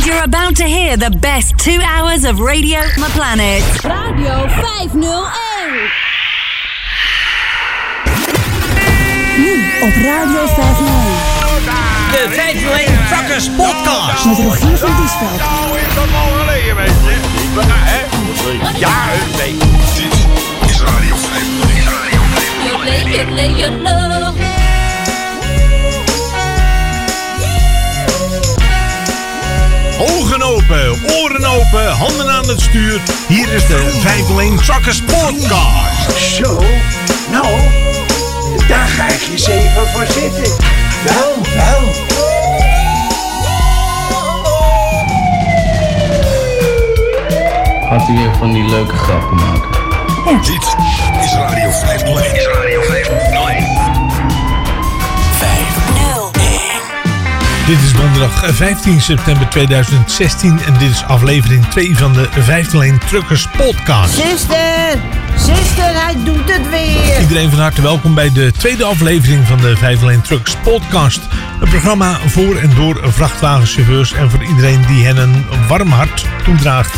And you're about to hear the best two hours of Radio My Planet. Radio 501. Nu op Radio 501. De 501 Truckers Podcast. Met Rogier van Diesveld. Nou, is dat al geleden, weet je? Ja, hè? Ja, nee. Dit is Radio 501. Ogen open, oren open, handen aan het stuur. Hier is de 501 Truckers Podcast. Zo, nou, daar ga ik eens even voor zitten. Wel, wel. Gaat hij weer van die leuke grappen maken? Dit is Radio 501. Is Radio 501. 501. Dit is donderdag eh, 15 september 2016 en dit is aflevering 2 van de 501 Truckers Podcast. Zuster, zuster, hij doet het weer. Iedereen van harte welkom bij de tweede aflevering van de 501 Trucks Podcast. Een programma voor en door vrachtwagenchauffeurs en voor iedereen die hen een warm hart toedraagt.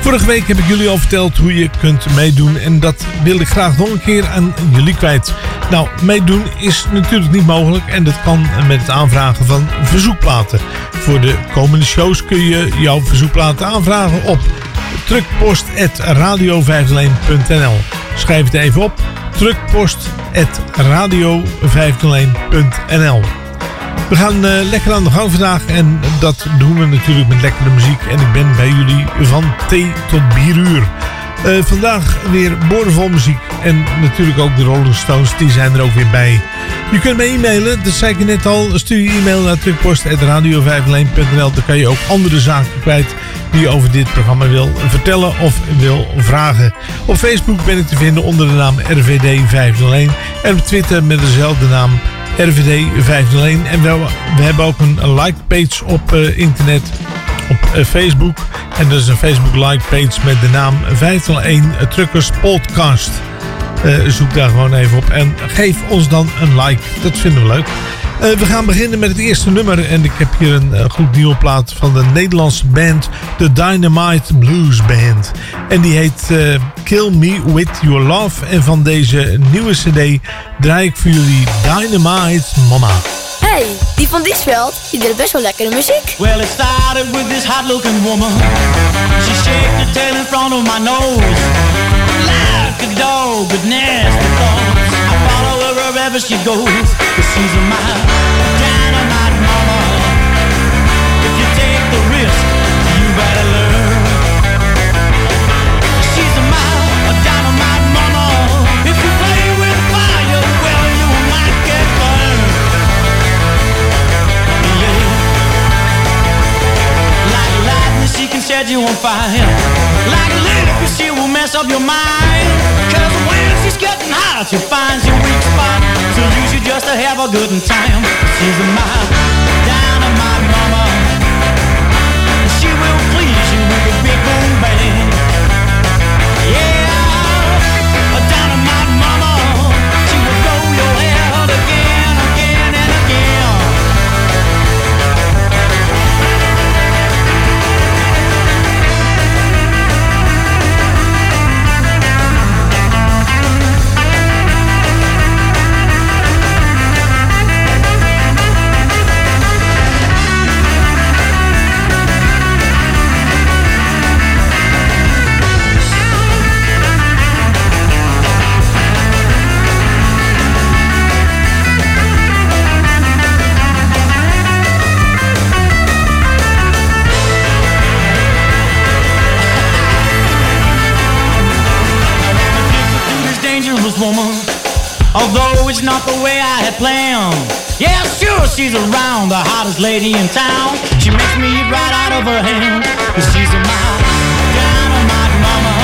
Vorige week heb ik jullie al verteld hoe je kunt meedoen en dat wil ik graag nog een keer aan jullie kwijt. Nou, meedoen is natuurlijk niet mogelijk en dat kan met het aanvragen van verzoekplaten. Voor de komende shows kun je jouw verzoekplaten aanvragen op truckpost.radio501.nl Schrijf het even op, truckpost.radio501.nl We gaan eh, lekker aan de gang vandaag en dat doen we natuurlijk met lekkere muziek. En ik ben bij jullie van thee tot bieruur. Eh vandaag weer boordevol muziek en natuurlijk ook de Rolling Stones, die zijn er ook weer bij. Je kunt me e-mailen, dat zei ik net al. Stuur je e-mail naar truckpost.radio501.nl Dan kan je ook andere zaken kwijt die je over dit programma wil vertellen of wil vragen. Op Facebook ben ik te vinden onder de naam RVD501 en op Twitter met dezelfde naam RVD 501. En we, we hebben ook een like page op eh, internet, op eh, Facebook. En dat is een Facebook like page met de naam 501 Truckers Podcast. Eh, zoek daar gewoon even op en geef ons dan een like. Dat vinden we leuk. Eh, we gaan beginnen met het eerste nummer. En ik heb hier een goed nieuwe plaat van de Nederlandse band, de Dynamite Blues Band. En die heet Kill Me With Your Love. En van deze nieuwe cd draai ik voor jullie Dynamite Mama. Die van Diesveld, die deed best wel lekkere muziek. Well, it started with this hot looking woman. She shaked her tail in front of my nose. Like a dog with nasty thoughts. I follow her wherever she goes. Cause she's a my set you on fire. Like liquor, she will mess up your mind. Cause when she's getting hot, she finds your weak spot. So you just to have a good time. She's a my dynamite mama. Lady in town. She makes me eat right out of her hand. Cause she's a my dynamite mama.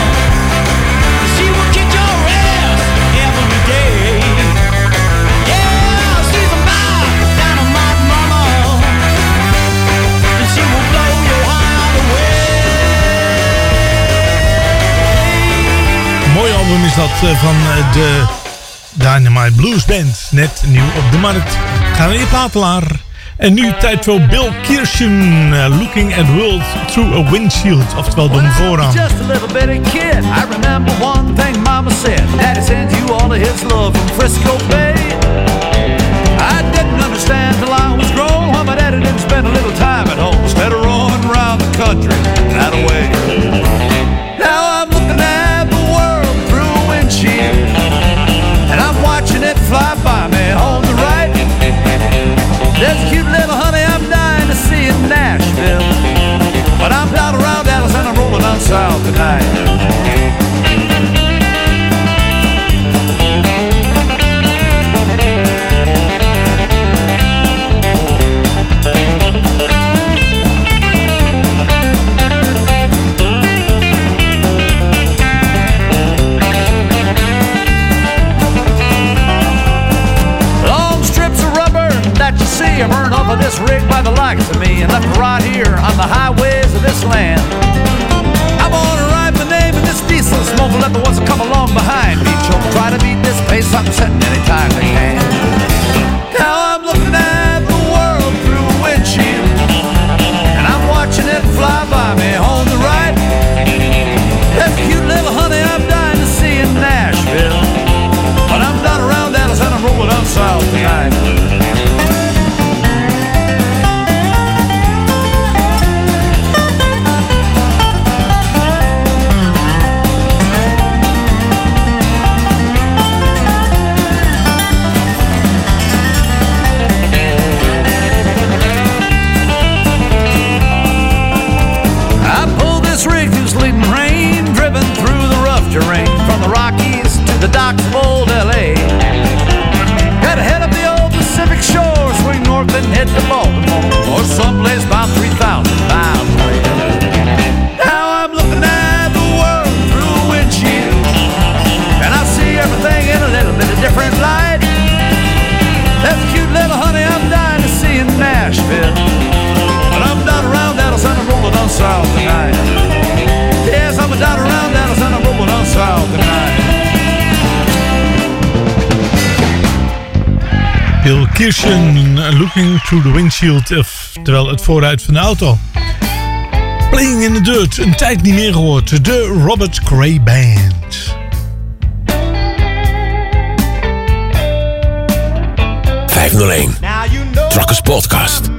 She will kick your ass every day. Yeah, she's a my dynamite mama. And she will blow your heart away. Mooi album is dat eh, van eh, de Dynamite Blues Band. Net nieuw op de markt. Gaan we in platelaar. En nu tijd voor Bill Kirschen, uh, Looking at World Through a Windshield. Oftewel door vooraan. Just a little bitty kid. I remember one thing mama said. Daddy sends you all of his love from Frisco Bay. I didn't understand till I was grown why my daddy didn't spend a little time at home instead of roaming around the country this rig by the likes of me and left right here on the highways of this land. I wanna write my name in this diesel smoke and let the ones that come along behind me choke. Try to beat this pace I'm setting anytime they can. Bill Kirsten, Looking Through the Windshield, terwijl het vooruit van de auto. Playing in the Dirt, een tijd niet meer gehoord. De Robert Cray Band. 501 Truckers Podcast.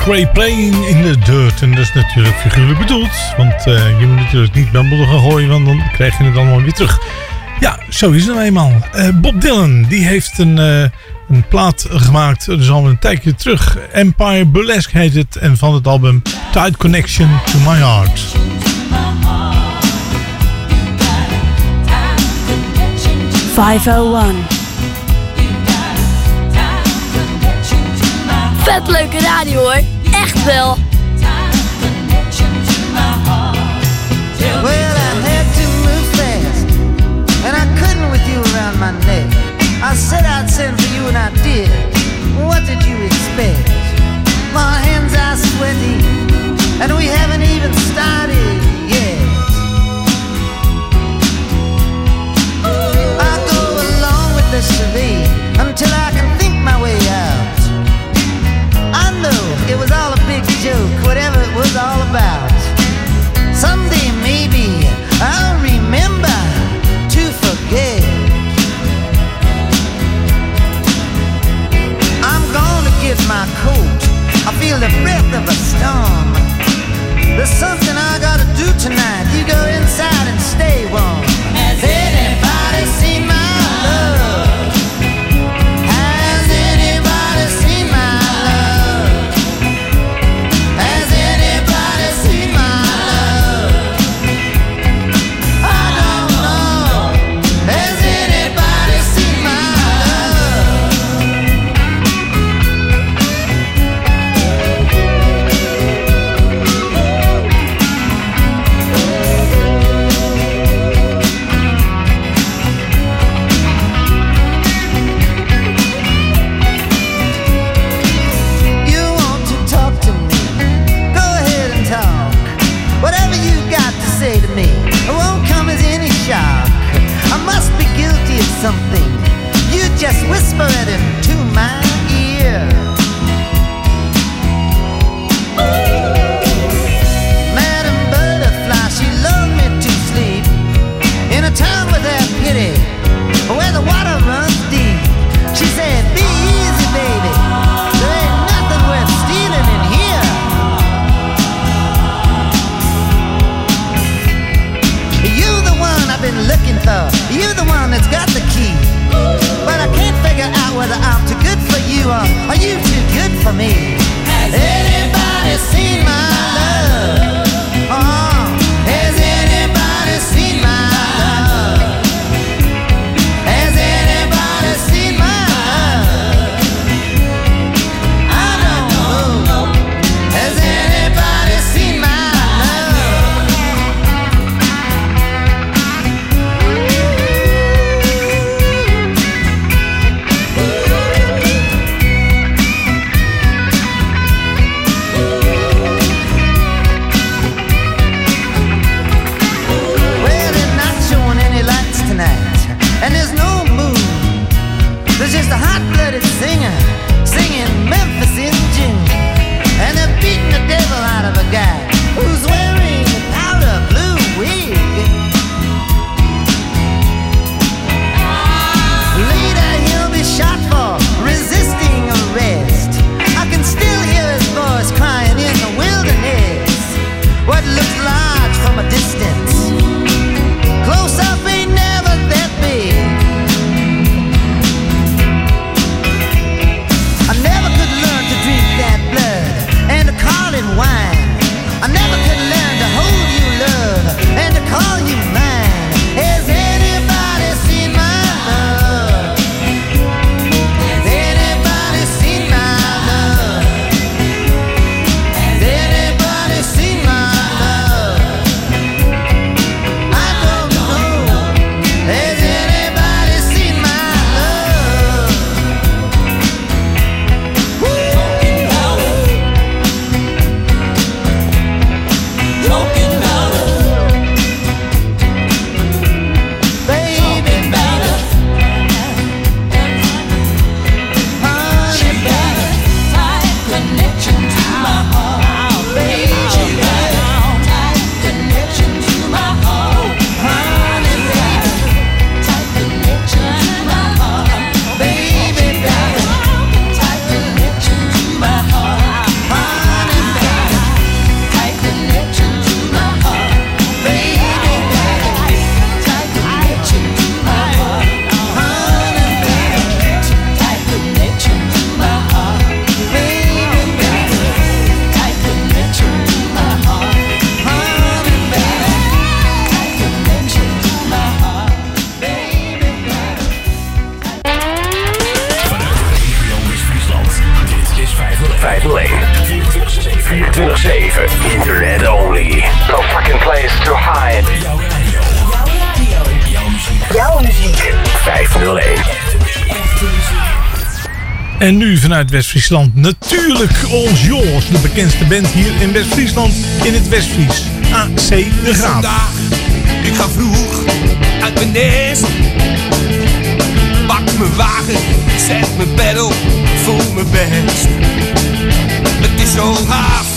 Eh, Gray playing in the dirt. En dat is natuurlijk figuurlijk bedoeld. Want uh, je moet natuurlijk niet bamboeden gaan gooien, want dan krijg je het allemaal weer terug. Ja, zo is het nou eenmaal. Uh, Bob Dylan, die heeft een, uh, een plaat gemaakt. Dat is al een tijdje terug. Empire Burlesque heet het. En van het album Tight Connection to My Heart. Five oh one. Vet leuke radio hoor. Echt wel. Well, I had to move fast, and I couldn't with you around my neck. I said I'd send for you, and I did. What did you expect? My hands are sweaty, and we haven't even started yet. I go along with the charade until I it was all a big joke, whatever it was all about. Someday maybe I'll remember to forget. I'm gonna get my coat. I feel the breath of a storm. There's something I gotta do tonight. You go inside and stay warm. Something. You just whisper it into you too good for me. Has anybody seen my Vanuit West-Friesland natuurlijk ons Jos, de bekendste band hier in West-Friesland in het Westfries. AC De Graaf. Ik ga vroeg uit mijn nest. Pak mijn wagen, zet mijn bed op, voel me best. Het is zo gaaf,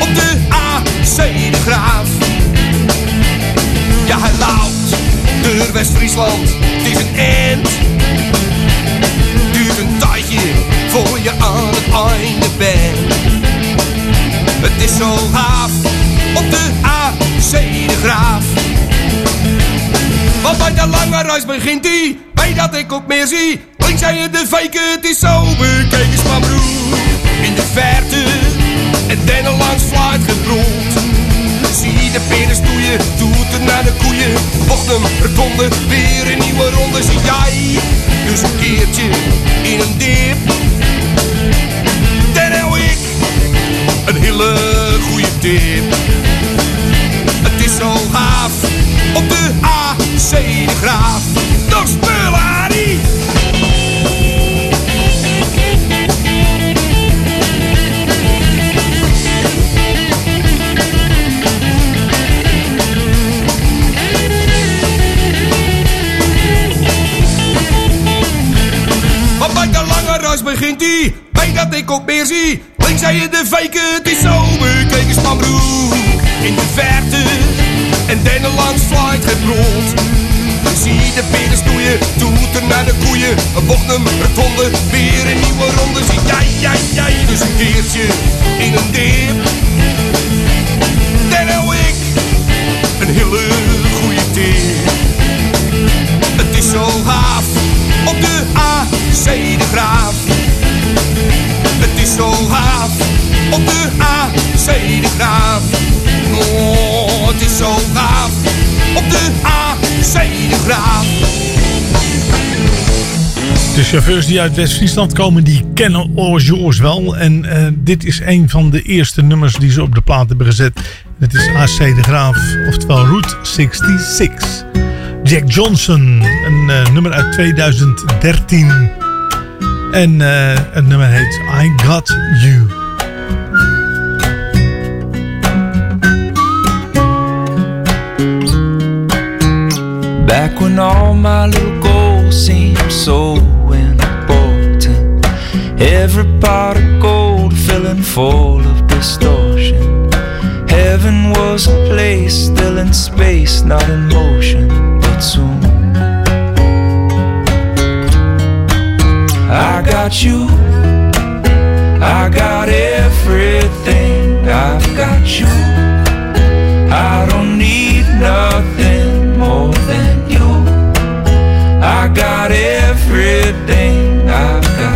op de AC De Graaf. Ja, hij loopt door West-Friesland, het is een end. Voor je aan het einde bent. Het is zo gaaf op de AC de Graaf. Want bij de lange reis begint die, bij dat ik ook meer zie. Links zijn de fake, het is zo bekeken is mijn broer. In de verte, en dan langs fluit gebroed. Zie de peren stoeien, doet het naar de koeien. Mocht hem weer een nieuwe ronde. Zie jij, dus een keertje in een dip. Goede tip. Het is zo gaaf op de AC de Graaf. Nog spullen, Harry! Bij de lange reis begint die, bij dat ik ook meer. Zei je de fake, het is zo bekeken spanbroek. In de verte, en langs flight gebrold. Zie de peren stoeien, doet er naar de koeien. Een bocht hem rotonde, weer een nieuwe ronde. Zie jij, jij, jij, dus een keertje in een dip. De chauffeurs die uit West-Friesland komen, die kennen Oors wel. En eh, dit is een van de eerste nummers die ze op de plaat hebben gezet. Het is AC de Graaf, oftewel Route 66. Jack Johnson, een eh, nummer uit 2013. En eh, het nummer heet I Got You. Back when all my little goals seemed so. Every pot of gold filling full of distortion. Heaven was a place still in space, not in motion, but soon. I got you, I got everything, I've got you. I don't need nothing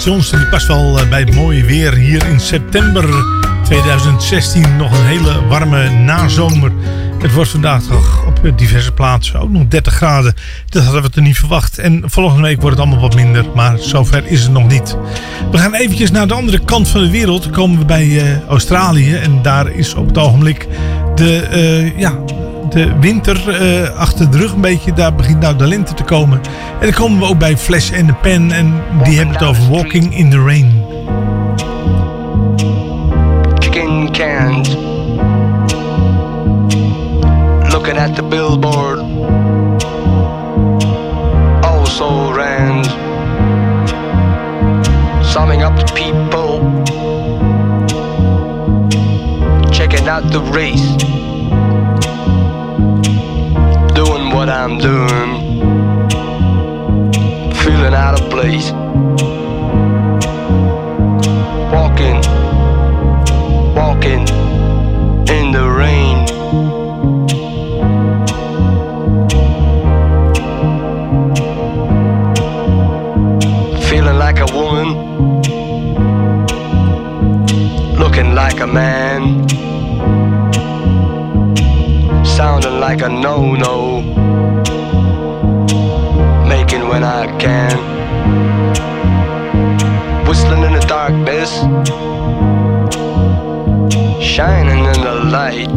Jack Johnson die past wel eh, bij het mooie weer hier in september 2016. Nog een hele warme nazomer. Het wordt vandaag toch op diverse plaatsen ook nog 30 graden. Dat hadden we er niet verwacht. En volgende week wordt het allemaal wat minder. Maar zover is het nog niet. We gaan eventjes naar de andere kant van de wereld. Dan komen we bij uh, Australië. En daar is op het ogenblik de, uh, ja, de winter uh, achter de rug een beetje. Daar begint nou de lente te komen. En dan komen we ook bij Flash and the Pen. En die hebben het over Walking in the Rain. Chicken cans. Looking at the billboard. Also ran. Summing up the people. Checking out the race. I'm doing. Feeling out of place. Walking, walking in the rain. Feeling like a woman, looking like a man, sounding like a no no, making when I can, whistling in the darkness, shining in the light,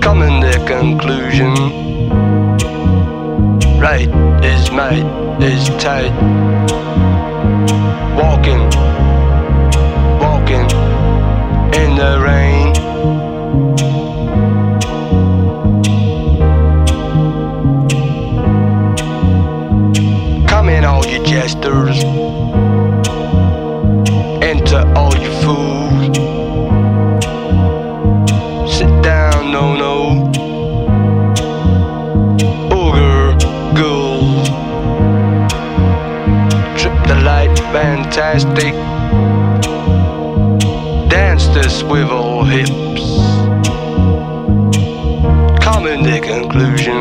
coming to conclusion. Right is might is tight. Walking, walking in the rain. Fantastic. Dance the swivel hips. Come in the conclusion.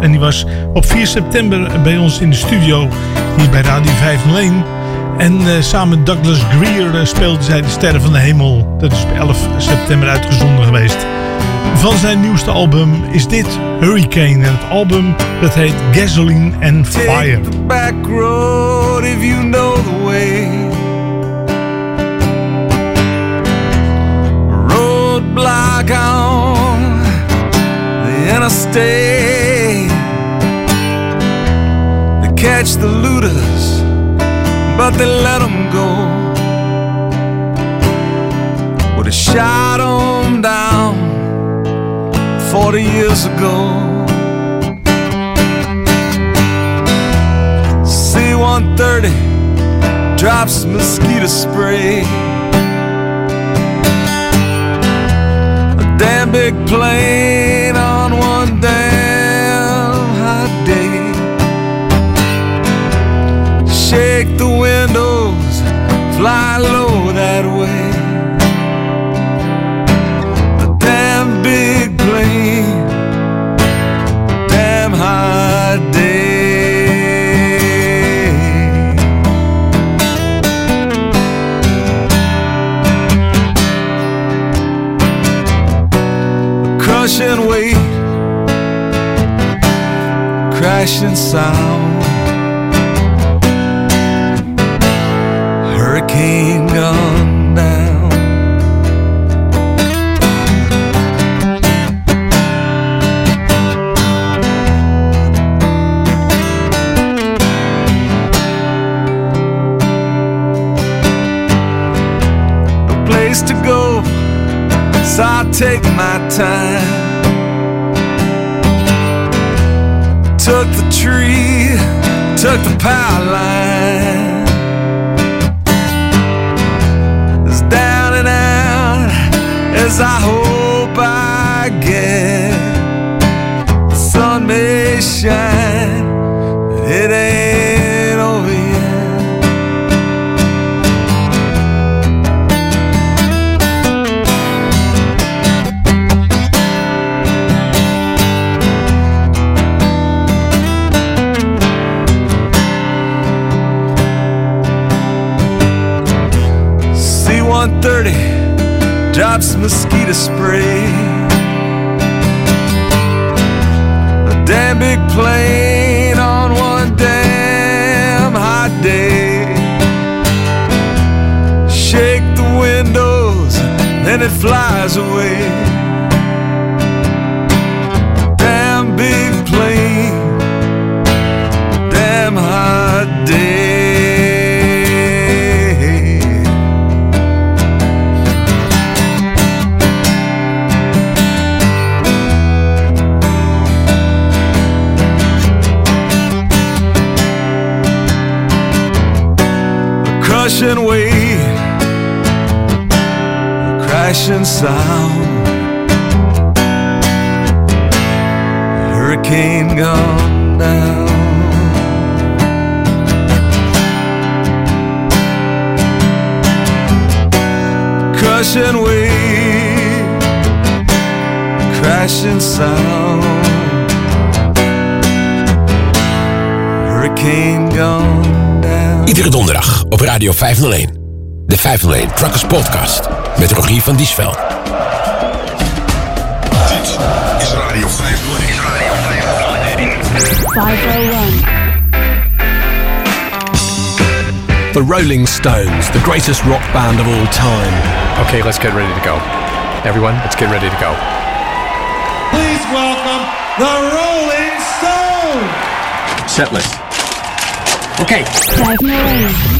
En die was op 4 september bij ons in de studio hier bij Radio 501. En uh, samen Douglas Greer uh, speelde zij de Sterren van de Hemel. Dat is op 11 september uitgezonden geweest. Van zijn nieuwste album is dit Hurricane. En het album dat heet Gasoline and Fire. The back if you know the way. The interstate. Catch the looters, but they let them go. Would have shot them down 40 years ago. C-130 drops mosquito spray. A damn big plane on lie low that way. The damn big plane, damn high day. The crushing weight, crashing sound. Take my time. Took the tree, took the power line. As down and out as I hope I get. The sun may shine, but it ain't C-130 mosquito spray. A damn big plane on one damn hot day. Shake the windows, then it flies away. A crushing weight, a crashing sound. Hurricane gone down. Crushing weight, crashing sound. Hurricane gone down. Iedere donderdag op Radio 501. De 501 Truckers Podcast. Met Rogier van Diesveld. Dit is Radio 501. Is Radio 501. The Rolling Stones, the greatest rock band of all time. Okay, let's get ready to go. Everyone, let's get ready to go. Please welcome the Rolling Stones. Set list. Okay. 501.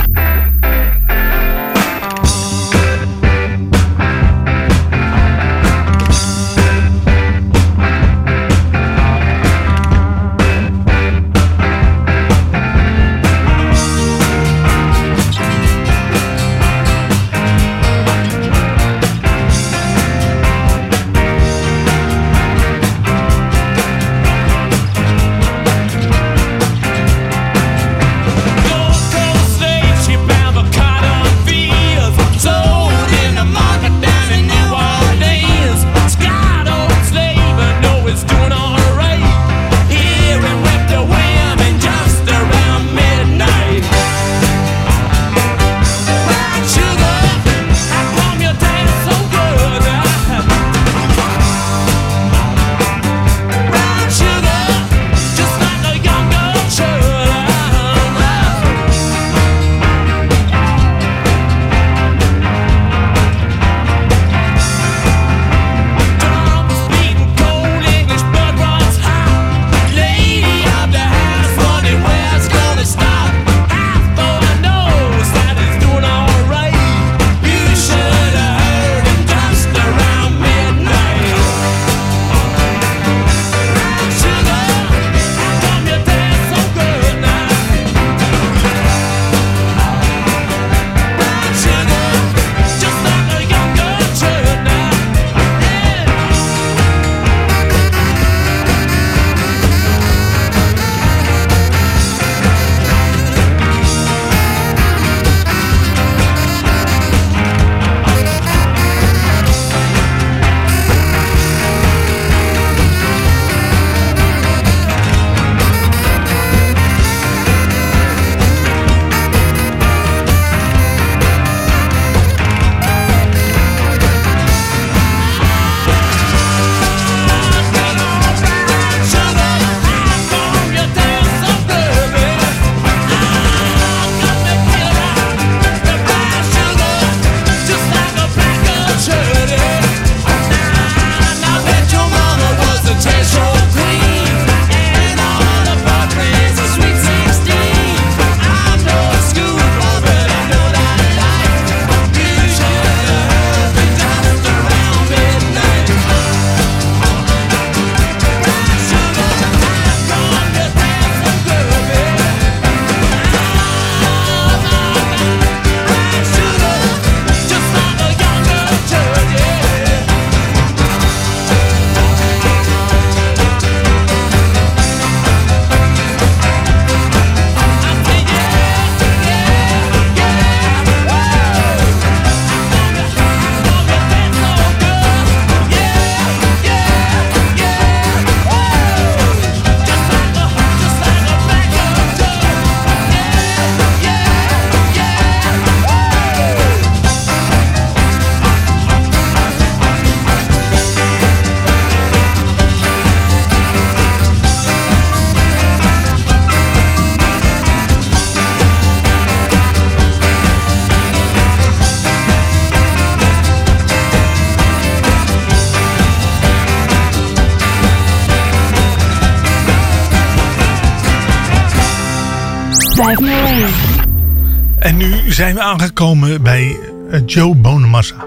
En nu zijn we aangekomen bij eh, Joe Bonamassa.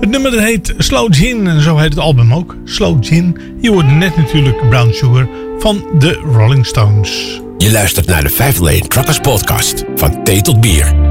Het nummer dat heet Slow Gin en zo heet het album ook. Slow Gin. Je hoorde net natuurlijk Brown Sugar van de Rolling Stones. Je luistert naar de 501 Truckers Podcast. Van thee tot bier.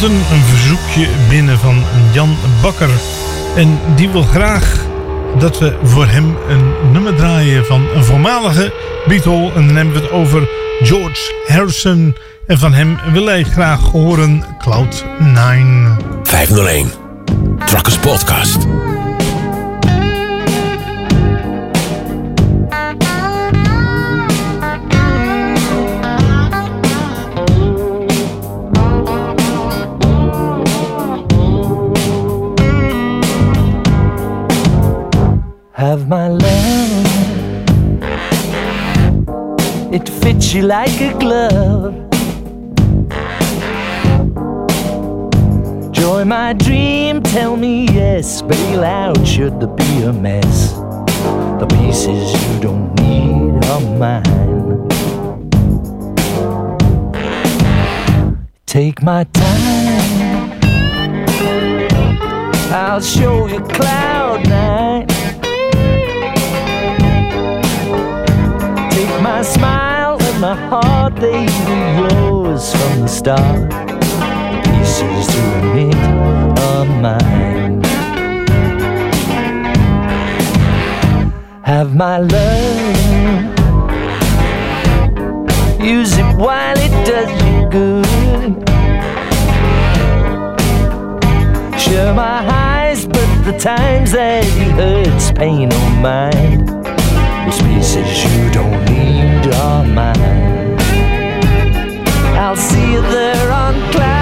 Komt een, verzoekje binnen van Jan Bakker. En die wil graag dat we voor hem een nummer draaien van een voormalige Beatle. En dan hebben we het over George Harrison. En van hem wil hij graag horen Cloud 9. 501. Truckers Podcast. You like a glove. Joy, my dream, tell me yes. Bail out should there be a mess. The pieces you don't need are mine. Take my time, I'll show you cloud nine. Take my smile my heart, they were yours from the start. Pieces to admit are mine. Have my love, use it while it does you good. Share my highs, but the times that it hurts, pain on mine. Those pieces you don't need are mine. I'll see you there on cloud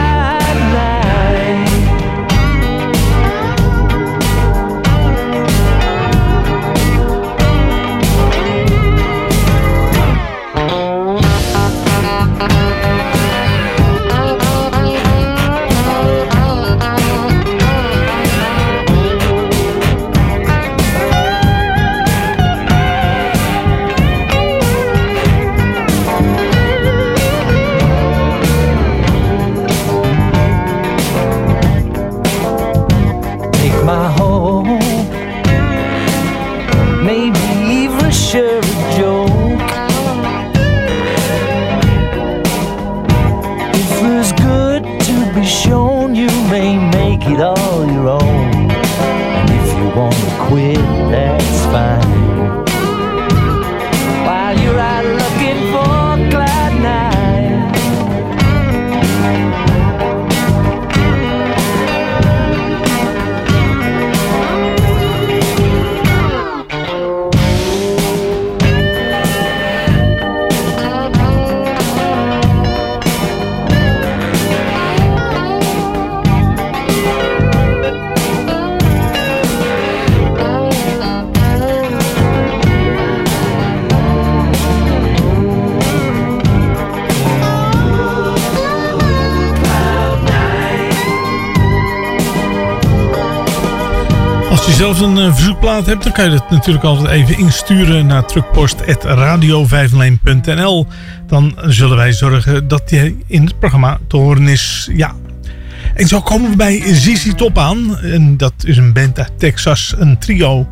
make it all your own. And if you wanna quit, that's fine. Zelf een eh, verzoekplaat hebt, dan kan je dat natuurlijk altijd even insturen naar truckpost.radio501.nl. Dan zullen wij zorgen dat die in het programma te horen is. Ja. En zo komen we bij ZZ Top aan. En dat is een band uit Texas, een trio.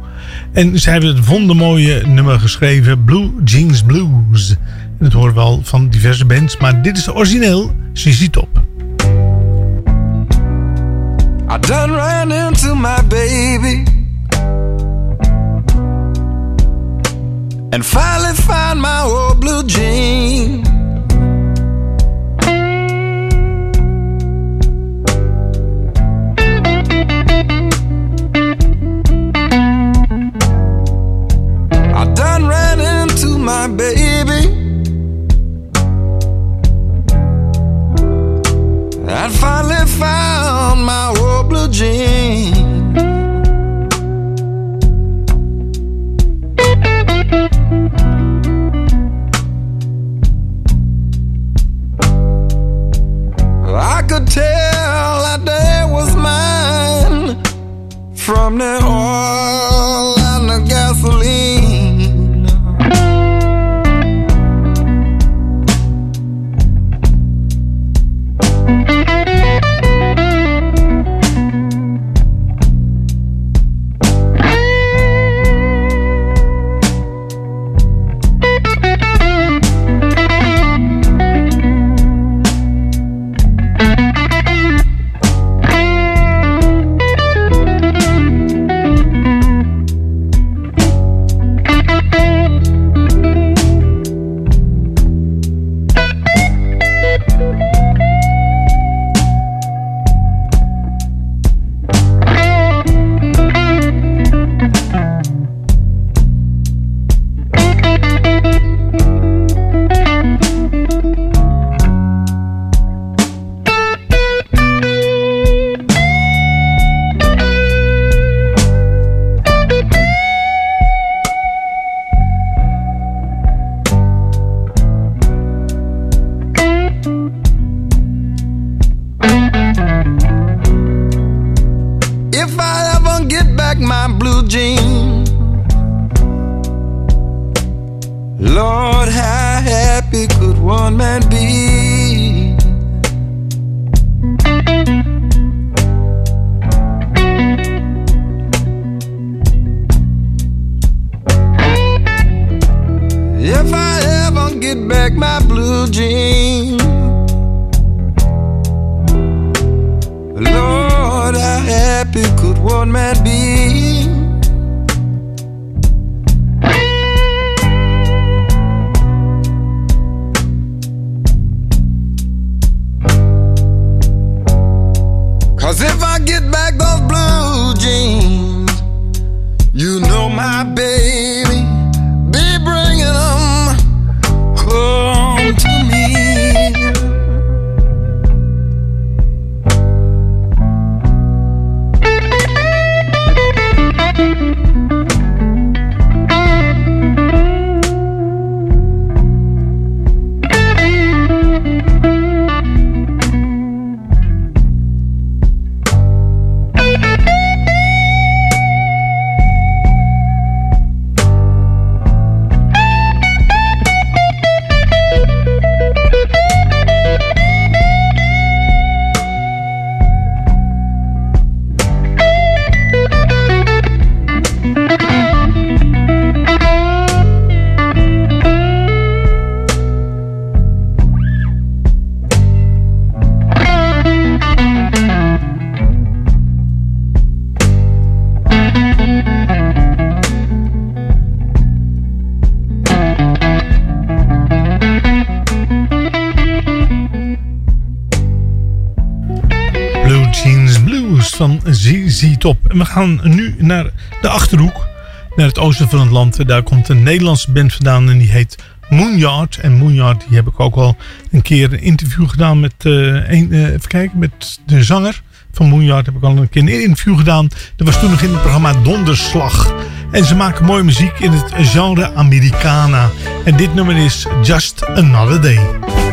En zij hebben het wondermooie nummer geschreven, Blue Jeans Blues. En dat horen we al van diverse bands, maar dit is de origineel ZZ Top. I done ran into my baby and finally found my old blue jean. I done ran into my baby. I finally found my old blue jean. from now back my blue jeans, Lord, how happy could one man be? We gaan nu naar de Achterhoek, naar het oosten van het land. Daar komt een Nederlandse band vandaan en die heet Moonyard. En Moonyard, die heb ik ook al een keer een interview gedaan met, eh, een, eh, even kijken, met de zanger van Moonyard. Heb ik al een keer een interview gedaan. Dat was toen nog in het programma Donderslag. En ze maken mooie muziek in het genre Americana. En dit nummer is Just Another Day.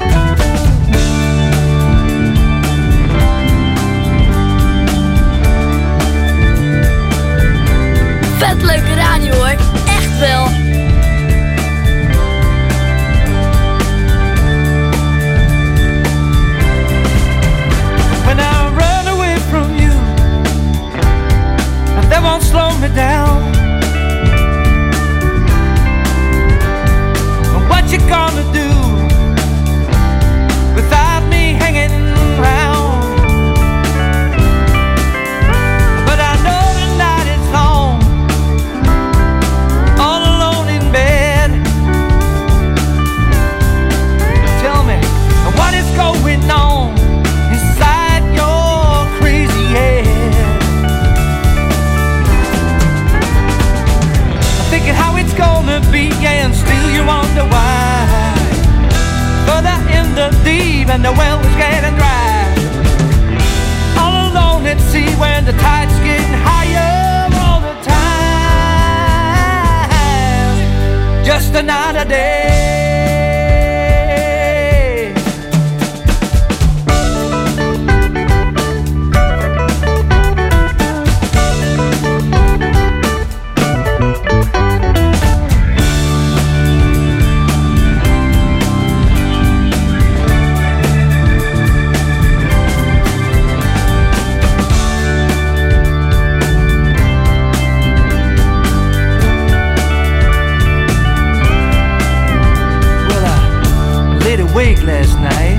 Awake last night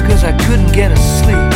because I couldn't get a sleep.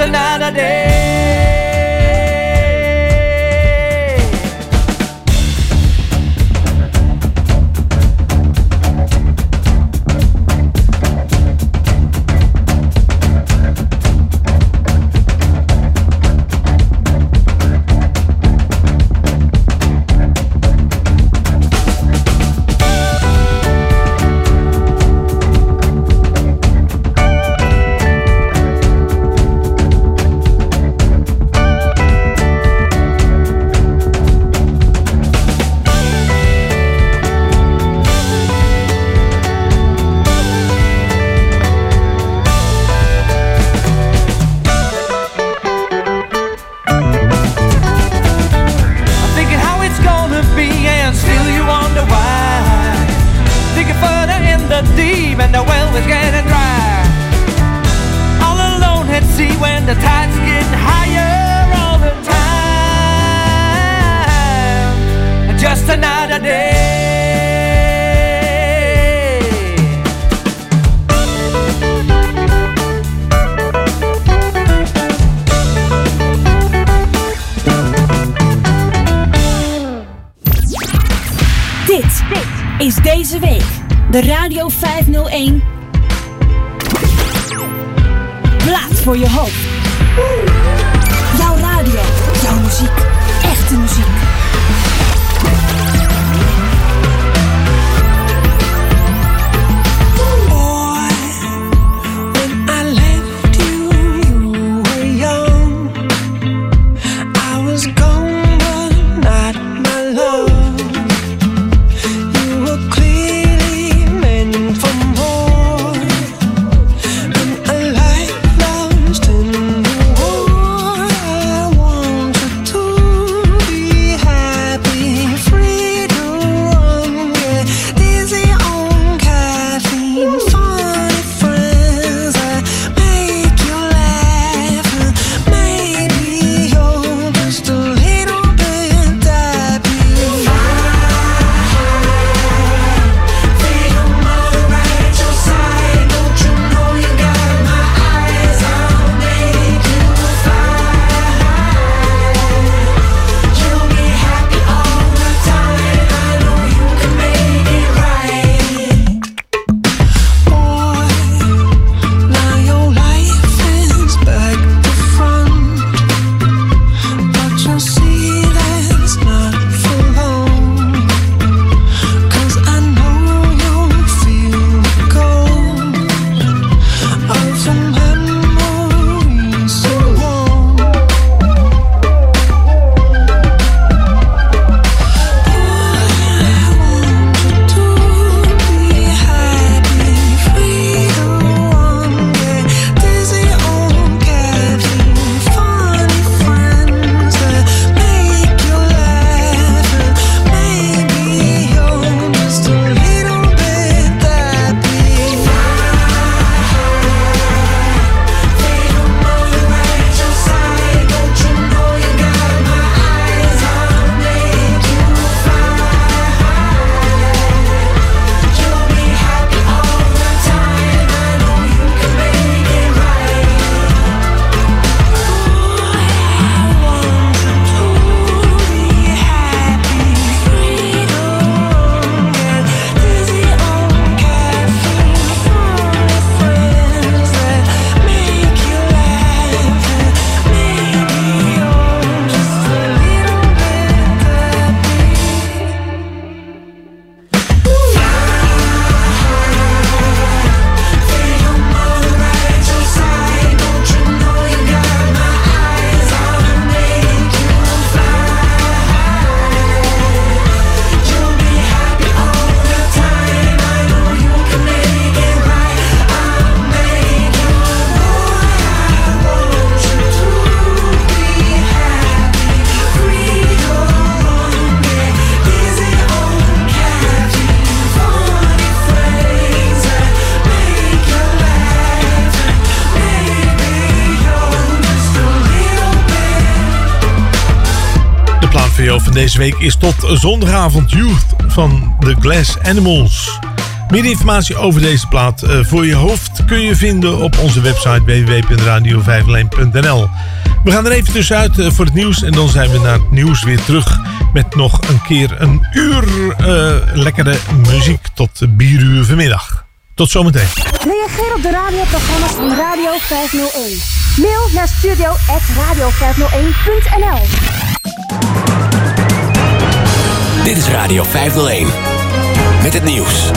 Another day. Deze week is tot zondagavond Youth van The Glass Animals. Meer informatie over deze plaat eh, voor je hoofd kun je vinden op onze website wwwradio We gaan er even tussenuit eh, voor het nieuws en dan zijn we na het nieuws weer terug met nog een keer een uur eh, lekkere muziek tot bieruur vanmiddag. Tot zometeen. Reageer op de radioprogramma's van Radio 501. Mail naar studio.radio501.nl Dit is Radio 501. Met het nieuws.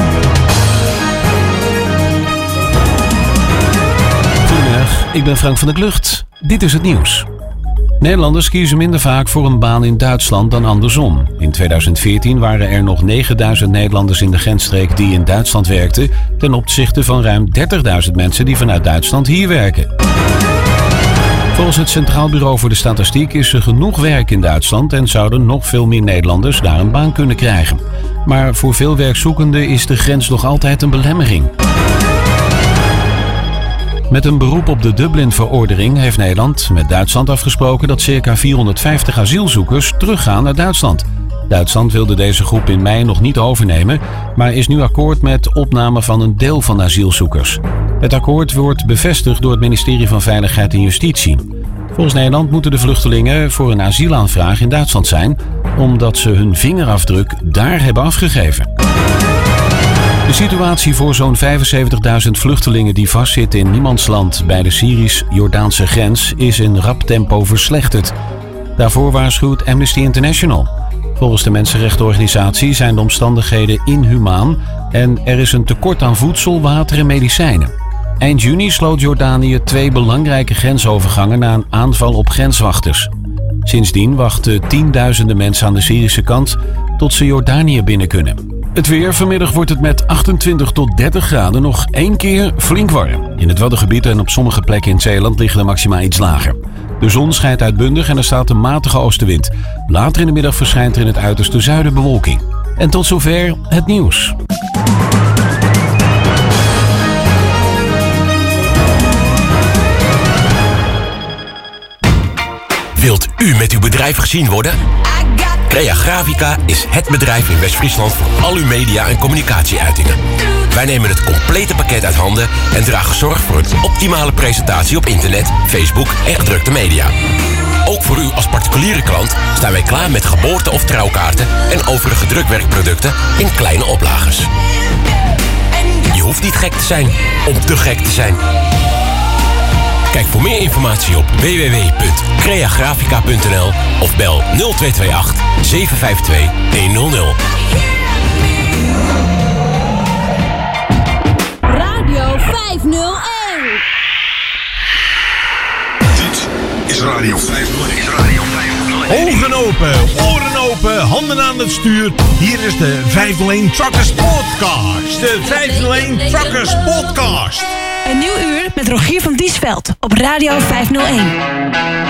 Goedemiddag, ik ben Frank van der Klucht. Dit is het nieuws. Nederlanders kiezen minder vaak voor een baan in Duitsland dan andersom. In 2014 waren er nog 9000 Nederlanders in de grensstreek die in Duitsland werkten, ten opzichte van ruim 30.000 mensen die vanuit Duitsland hier werken. Volgens het Centraal Bureau voor de Statistiek is er genoeg werk in Duitsland en zouden nog veel meer Nederlanders daar een baan kunnen krijgen. Maar voor veel werkzoekenden is de grens nog altijd een belemmering. Met een beroep op de Dublin-verordening heeft Nederland met Duitsland afgesproken dat circa 450 asielzoekers teruggaan naar Duitsland. Duitsland wilde deze groep in mei nog niet overnemen, maar is nu akkoord met opname van een deel van asielzoekers. Het akkoord wordt bevestigd door het ministerie van Veiligheid en Justitie. Volgens Nederland moeten de vluchtelingen voor een asielaanvraag in Duitsland zijn, omdat ze hun vingerafdruk daar hebben afgegeven. De situatie voor zo'n 75.000 vluchtelingen die vastzitten in niemandsland bij de Syrisch-Jordaanse grens is in rap tempo verslechterd. Daarvoor waarschuwt Amnesty International. Volgens de mensenrechtenorganisatie zijn de omstandigheden inhumaan en er is een tekort aan voedsel, water en medicijnen. Eind juni sloot Jordanië twee belangrijke grensovergangen na een aanval op grenswachters. Sindsdien wachten tienduizenden mensen aan de Syrische kant tot ze Jordanië binnen kunnen. Het weer. Vanmiddag wordt het met 28 tot 30 graden nog één keer flink warm. In het Waddengebied en op sommige plekken in Zeeland liggen de maxima iets lager. De zon schijnt uitbundig en er staat een matige oostenwind. Later in de middag verschijnt er in het uiterste zuiden bewolking. En tot zover het nieuws. Wilt u met uw bedrijf gezien worden? Crea Grafica is het bedrijf in West-Friesland voor al uw media en communicatieuitingen. Wij nemen het complete pakket uit handen en dragen zorg voor een optimale presentatie op internet, Facebook en gedrukte media. Ook voor u als particuliere klant staan wij klaar met geboorte- of trouwkaarten en overige drukwerkproducten in kleine oplages. Je hoeft niet gek te zijn om te gek te zijn. Kijk voor meer informatie op www.creagrafica.nl of bel 0228 752 100. Radio 501. Dit is Radio 501. Is Radio 501. Ogen open, oren open, handen aan het stuur. Hier is de 501 Truckers Podcast. De 501 Truckers Podcast. Een nieuw uur met Rogier van Diesveld op Radio 501.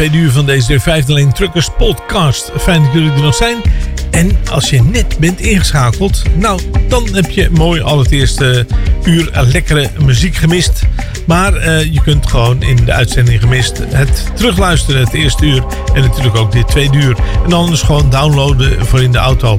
Tweede uur van deze 501 Truckers podcast. Fijn dat jullie er nog zijn. En als je net bent ingeschakeld, nou, dan heb je mooi al het eerste uur lekkere muziek gemist. Maar eh, je kunt gewoon in de uitzending gemist het terugluisteren, het eerste uur. En natuurlijk ook dit tweede uur. En anders gewoon downloaden voor in de auto.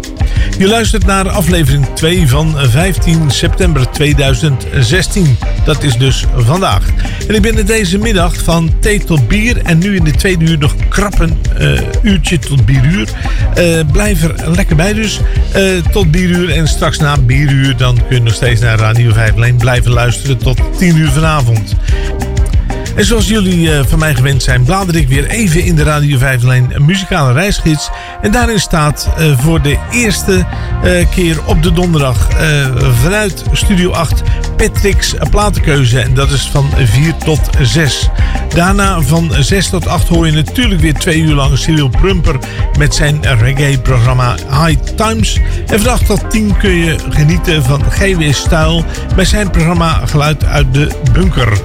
Je luistert naar aflevering 2 van 15 september 2016. Dat is dus vandaag. En ik ben er deze middag van thee tot bier. En nu in de tweede uur nog krap een eh, uurtje tot bieruur. Uh, blijf er lekker bij dus. eh, tot bieruur. En straks na bieruur dan kun je nog steeds naar Radio 5 Leen blijven luisteren tot 10 uur vanavond. En zoals jullie van mij gewend zijn, blader ik weer even in de Radio 5 Lijn muzikale reisgids. En daarin staat voor de eerste keer op de donderdag vanuit Studio 8 Patrick's platenkeuze. En dat is van 4 tot 6. Daarna van 6 tot 8 hoor je natuurlijk weer twee uur lang Cyril Prumper met zijn reggae-programma High Times. En van 8 tot 10 kun je genieten van GW Style bij zijn programma Geluid uit de Bunker.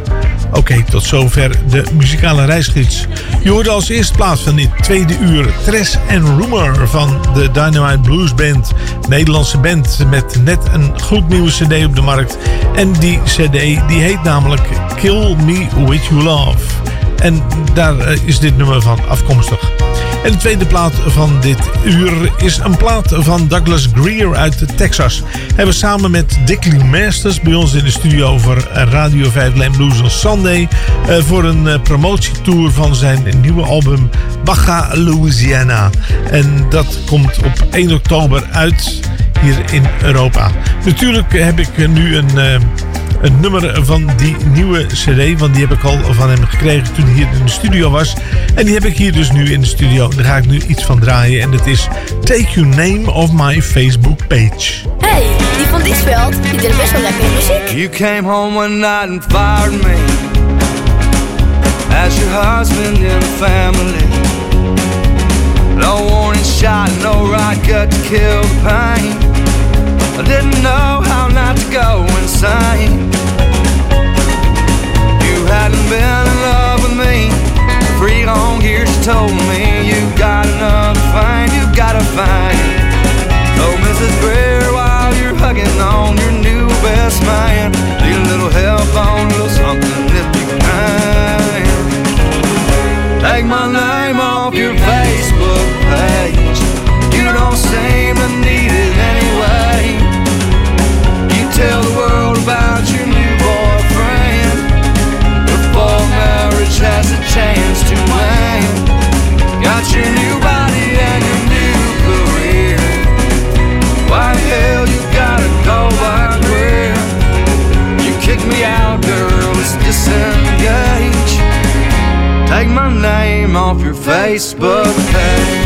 Oké, tot zover de muzikale reisgids. Je hoorde als eerste plaats van dit tweede uur Tres en Rumor van de Dynamite Blues Band. Nederlandse band met net een gloednieuwe cd op de markt. En die cd die heet namelijk Kill Me With You Love. En daar eh, is dit nummer van afkomstig. En de tweede plaat van dit uur is een plaat van Douglas Greer uit Texas. Hebben we samen met Dick Masters bij ons in de studio voor Radio 5 Lane Blues on Sunday. eh, voor een eh, promotietour van zijn nieuwe album Baja Louisiana. En dat komt op 1 oktober uit hier in Europa. Natuurlijk heb ik nu een... eh, een nummer van die nieuwe CD. Want die heb ik al van hem gekregen toen hij hier in de studio was. En die heb ik hier dus nu in de studio. Daar ga ik nu iets van draaien. En dat is Take Your Name Off My Facebook Page. Hey, die van Diesveld, die deed best wel lekkere muziek. You came home one night and fired me as your husband in the family. Right gut to kill the pain. I didn't know off your Facebook page.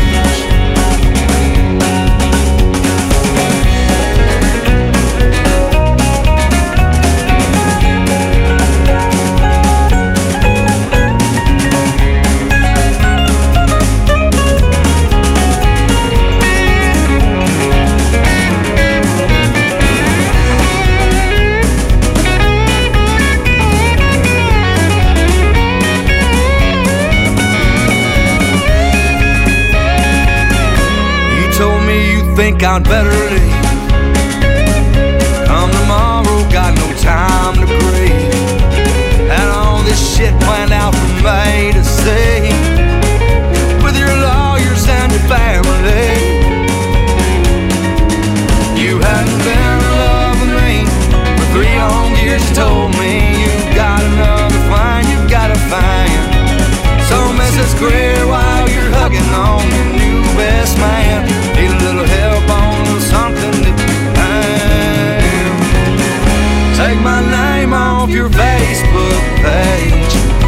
I'd better leave. Come tomorrow, got no time to grieve. Had all this shit planned out for me to see. With your lawyers and your family. You hadn't been in love with me for three long years. You told me you got another fine, you got a fine. So, Mrs. Greer, while you're hugging on your off your Facebook page.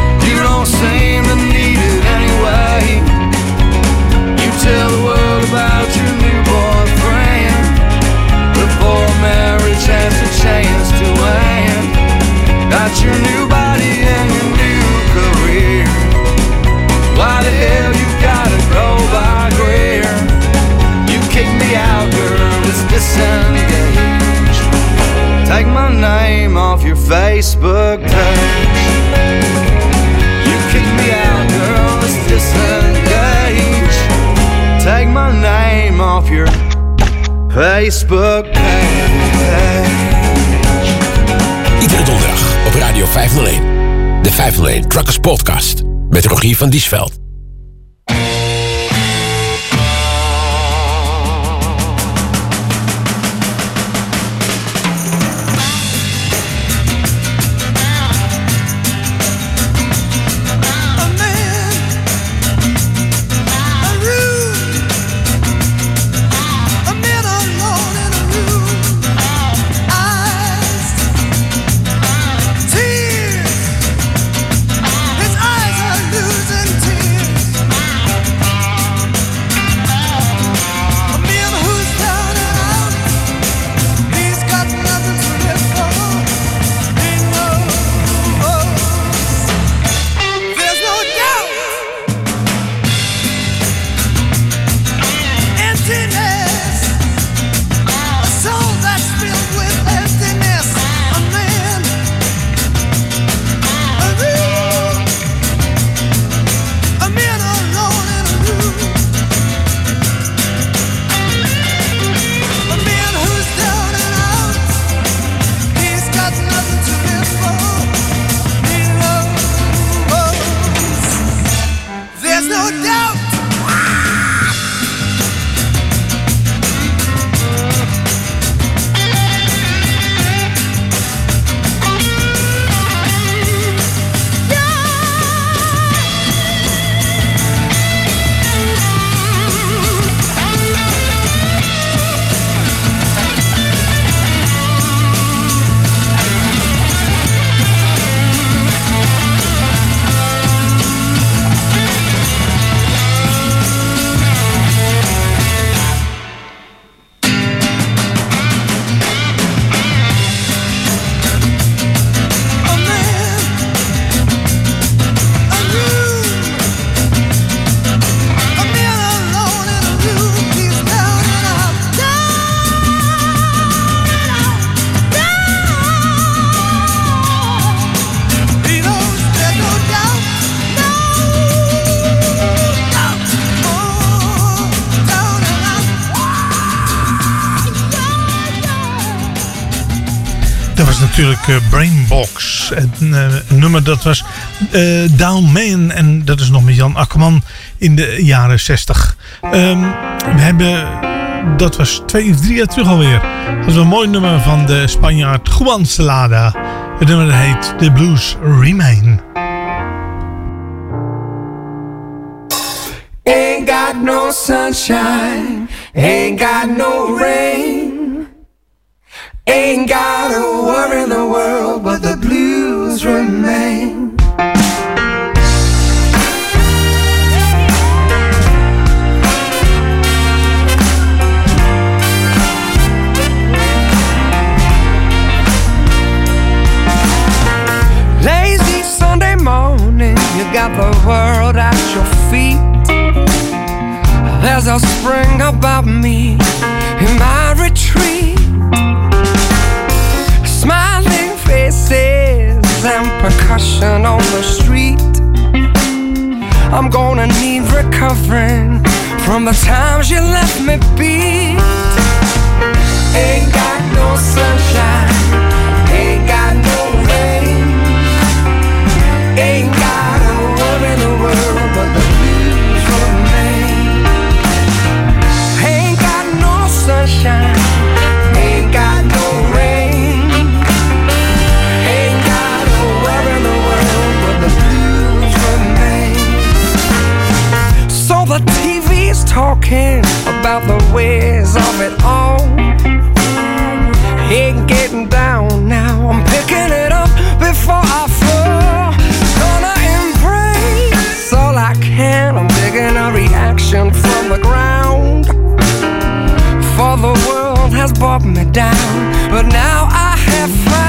Facebook page. You kicked me out, girl, let's disengage. Take my name off your Facebook page. Iedere donderdag op Radio 501. De 501 Truckers Podcast. Met Rogier van Diesveld. Eh, Down Man. En dat is nog met Jan Akkerman in de jaren 60. Ehm, we hebben, dat was twee of drie jaar terug alweer. Dat was een mooi nummer van de Spanjaard Juan Celada. Het nummer heet The Blues Remain. Ain't got no sunshine, ain't got no rain. Ain't got Spring about me in my retreat. Smiling faces and percussion on the street. I'm gonna need recovering from the times you left me beat. Ain't got no sunshine, Talking about the ways of it all. Ain't getting down now, I'm picking it up before I fall. Gonna embrace all I can, I'm digging a reaction from the ground. For the world has brought me down, but now I have found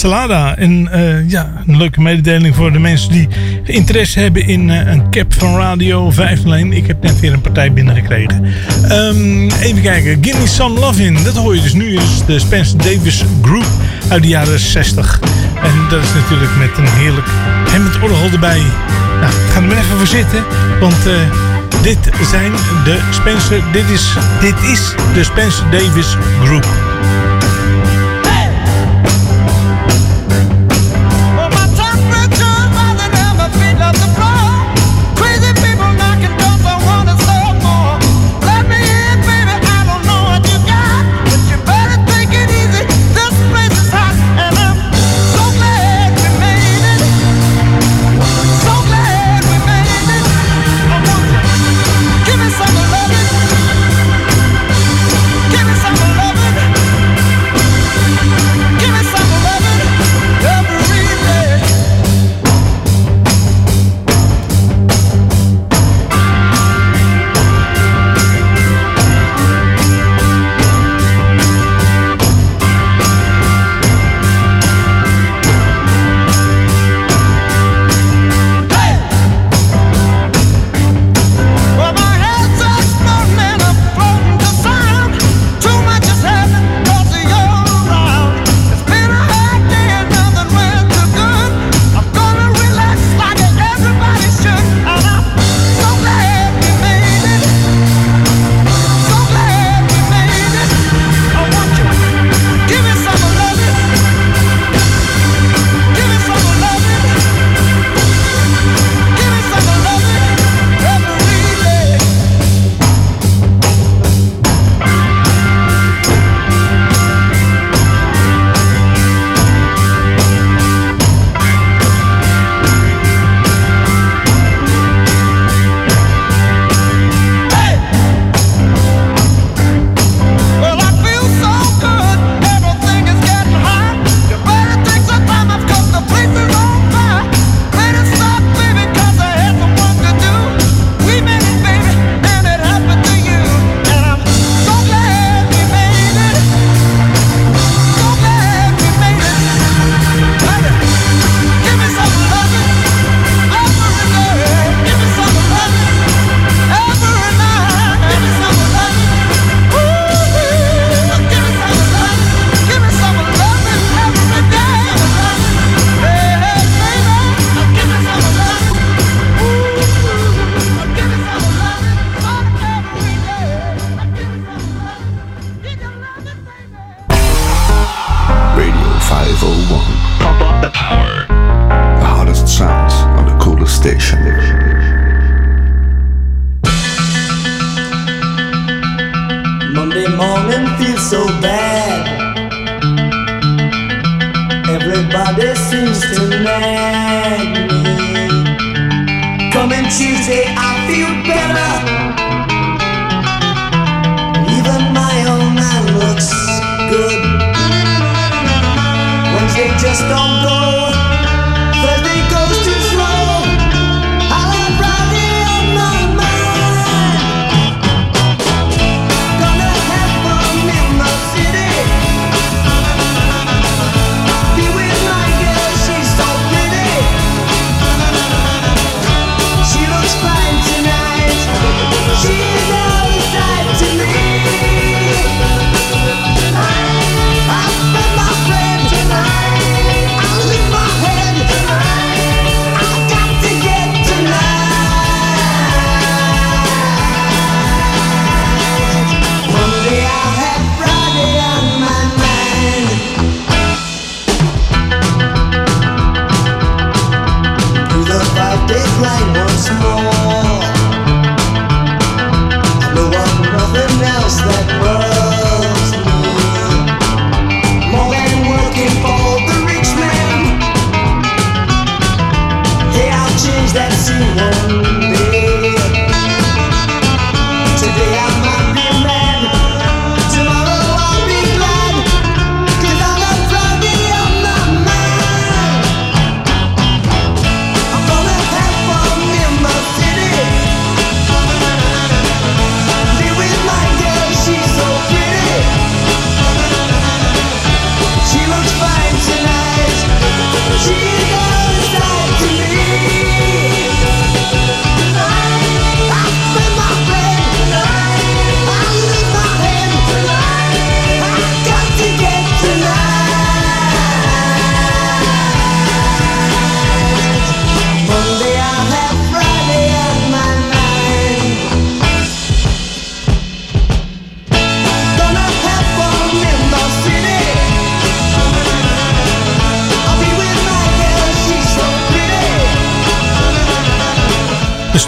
Salada. Eh, ja, een leuke mededeling voor de mensen die interesse hebben in eh, een cap van Radio 501. Ik heb net weer een partij binnengekregen. Ehm, even kijken, Give Me Some Lovin'. Dat hoor je dus nu is de Spencer Davis Group uit de jaren 60. En dat is natuurlijk met een heerlijk Hammond orgel erbij. Nou, gaan er maar even voor zitten, want... eh, dit zijn de Spencer. Dit is, dit is de Spencer Davis Group.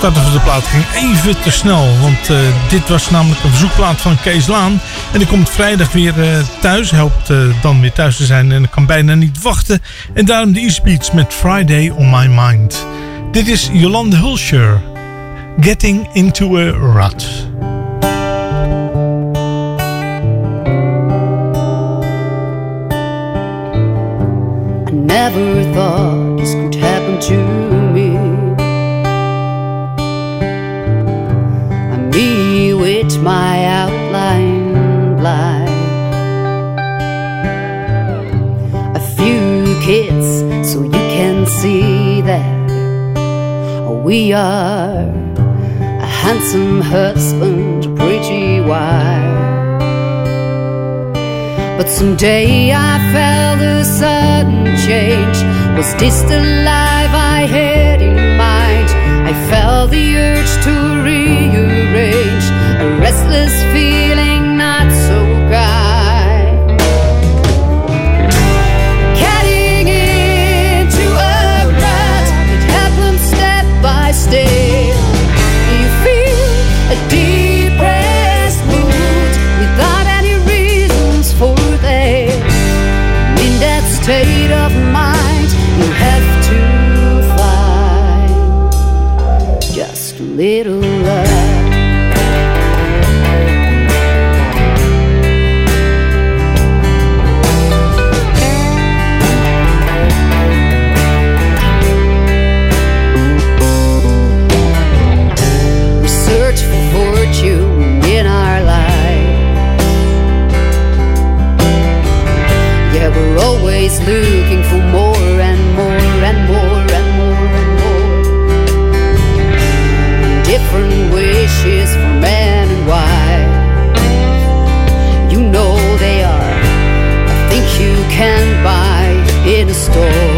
De start van de plaat ging even te snel. Want eh, dit was namelijk een verzoekplaat van Kees Laan. En die komt vrijdag weer eh, thuis. Helpt eh, dan weer thuis te zijn. En ik kan bijna niet wachten. En daarom de e-speech met Friday on My Mind. Dit is Jolande Hulscher. Getting into a rut. I never thought with my outline blind. A few kids, so you can see that we are a handsome husband, a pretty wife. But someday I felt a sudden change. Was this the life I had in mind? I felt the urge to restless Different wishes for man and wife. You know they are. I think you can buy in a store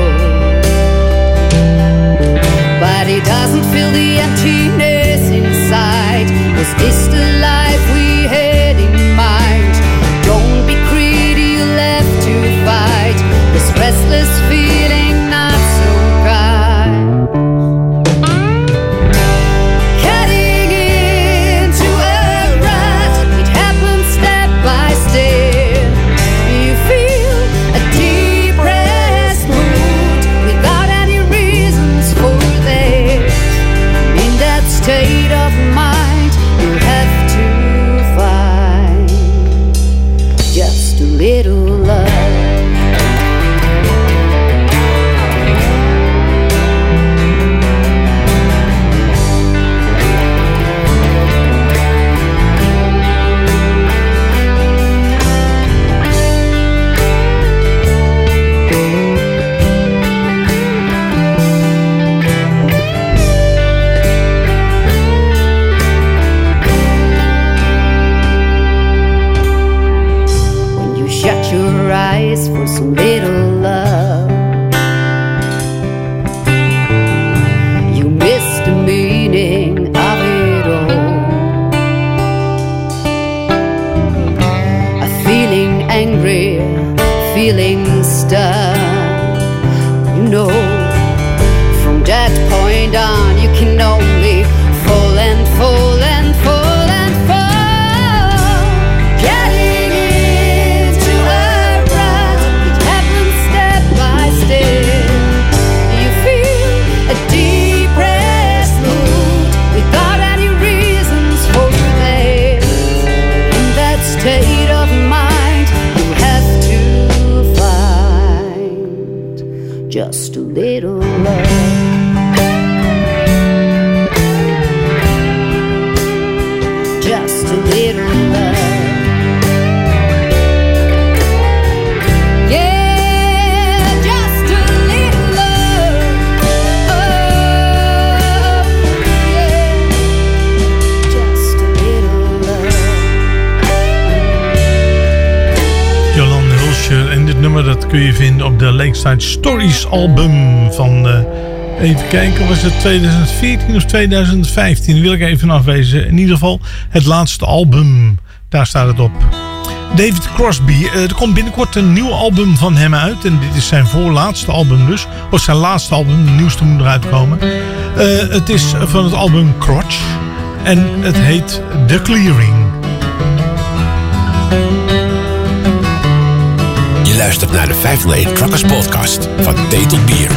album van... eh, even kijken, was het 2014 of 2015? Wil ik even afwezen. In ieder geval het laatste album. Daar staat het op. David Crosby. eh, er komt binnenkort een nieuw album van hem uit. En dit is zijn voorlaatste album dus. Of zijn laatste album. De nieuwste moet eruit komen. Eh, het is van het album Crotch. En het heet The Clearing. Luistert naar de 501 Truckers Podcast. Van thee tot bier.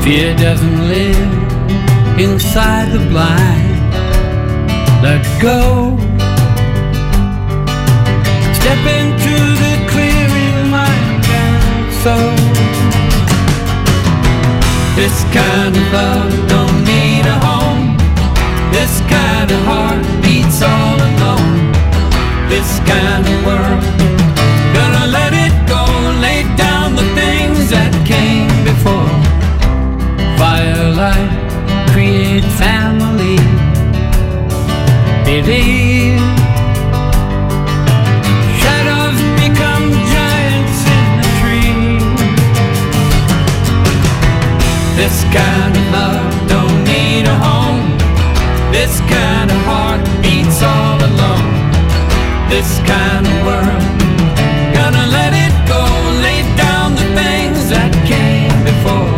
Fear doesn't live inside the blind. Let go. Soul. This kind of love don't need a home. This kind of heart beats all alone. This kind of world, gonna let it go. Lay down the things that came before. Firelight, create family. Believe. This kind of love don't need a home. This kind of heart beats all alone. This kind of world, gonna let it go. Lay down the things that came before.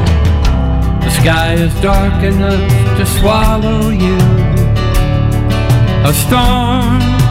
The sky is dark enough to swallow you. A storm.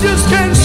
just can't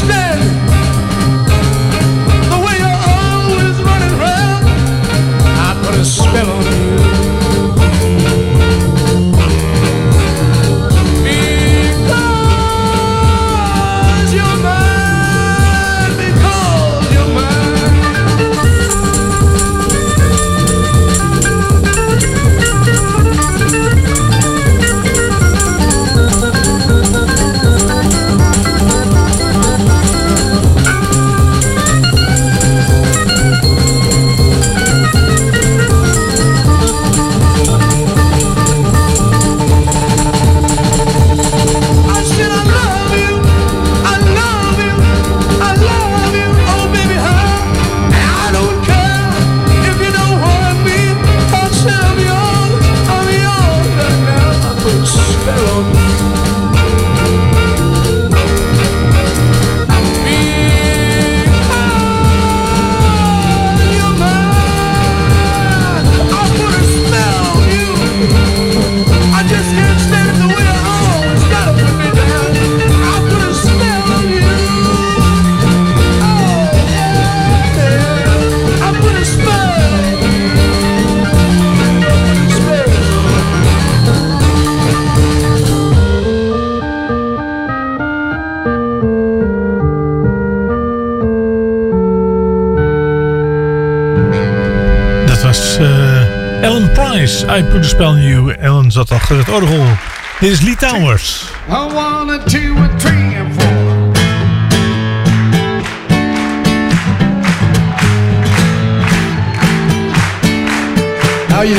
Spel Nieuw en zat achter het orgel. Oh, Dit is Lee Towers. Now you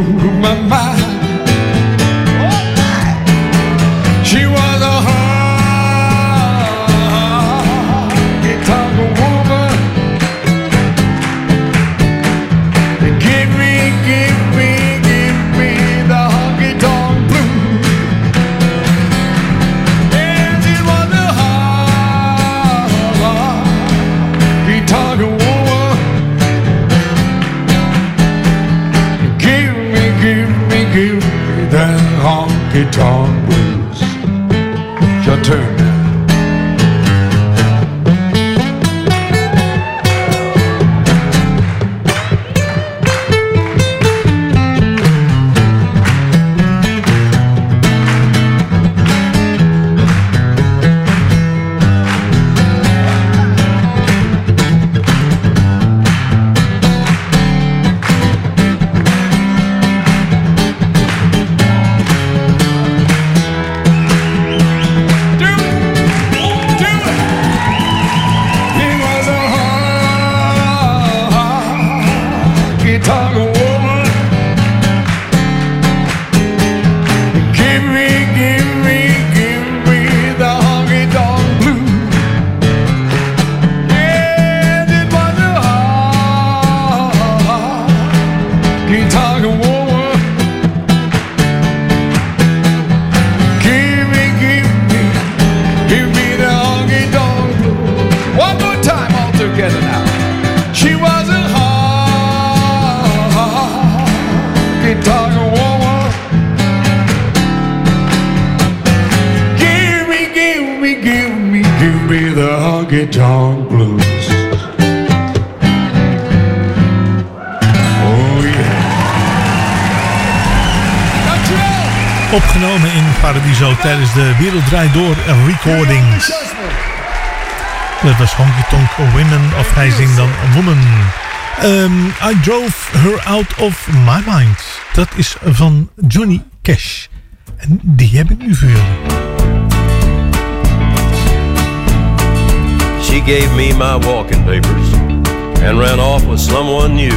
mamá. Woman. Ehm, I drove her out of my mind. Dat is van Johnny Cash. En die heb ik nu voor. She gave me my walking papers and ran off with someone new.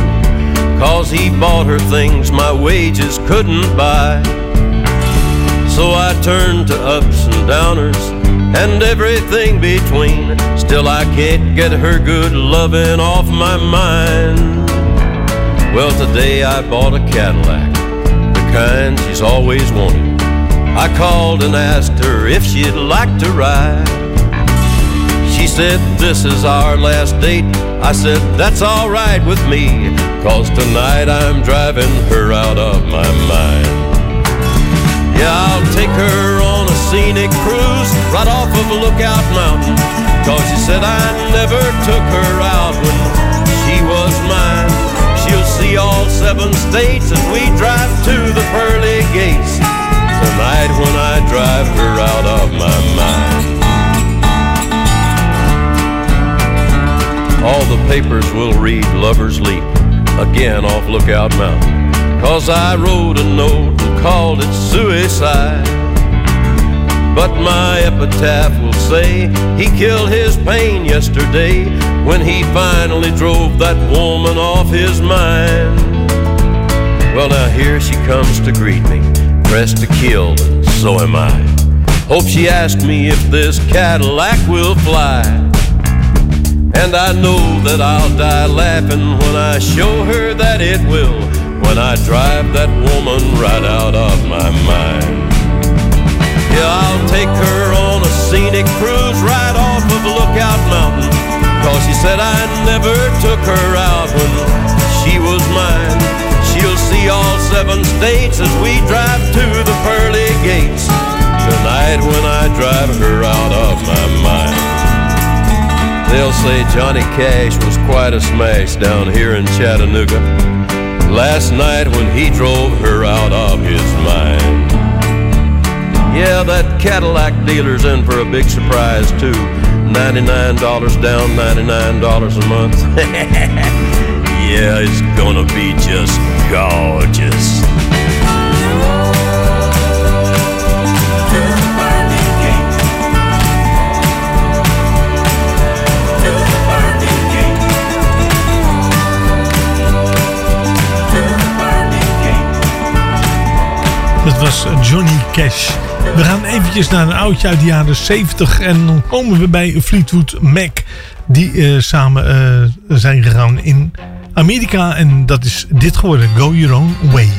Cause he bought her things my wages couldn't buy. So I turned to ups and downers and everything between. Still, I can't get her good loving off my mind. Well, today I bought a Cadillac, the kind she's always wanted. I called and asked her if she'd like to ride. She said, This is our last date. I said, That's alright with me, cause tonight I'm driving her out of my mind. Yeah, I'll take her scenic cruise right off of Lookout Mountain, cause she said I never took her out when she was mine. She'll see all seven states as we drive to the pearly gates tonight when I drive her out of my mind. All the papers will read Lover's Leap again off Lookout Mountain. Cause I wrote a note and called it suicide. But my epitaph will say he killed his pain yesterday when he finally drove that woman off his mind. Well, now here she comes to greet me, dressed to kill, and so am I. Hope she asked me if this Cadillac will fly. And I know that I'll die laughing when I show her that it will. When I drive that woman right out of my mind. Yeah, I'll take her on a scenic cruise right off of Lookout Mountain. Cause she said I never took her out when she was mine. She'll see all seven states as we drive to the pearly gates. Tonight when I drive her out of my mind. They'll say Johnny Cash was quite a smash down here in Chattanooga. Last night when he drove her out of his mind. Yeah, that Cadillac dealer's in for a big surprise too. $99 down, $99 a month. yeah, it's gonna be just gorgeous. Dat was Johnny Cash. We gaan eventjes naar een oudje uit de jaren 70 en dan komen we bij Fleetwood Mac. Die eh, samen eh, zijn gegaan in Amerika en dat is dit geworden. Go Your Own Way.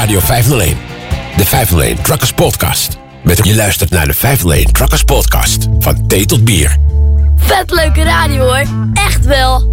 Radio 501. De 501 Truckers Podcast. Met je luistert naar de 501 Truckers Podcast. Van thee tot bier. Vet leuke radio hoor. Echt wel.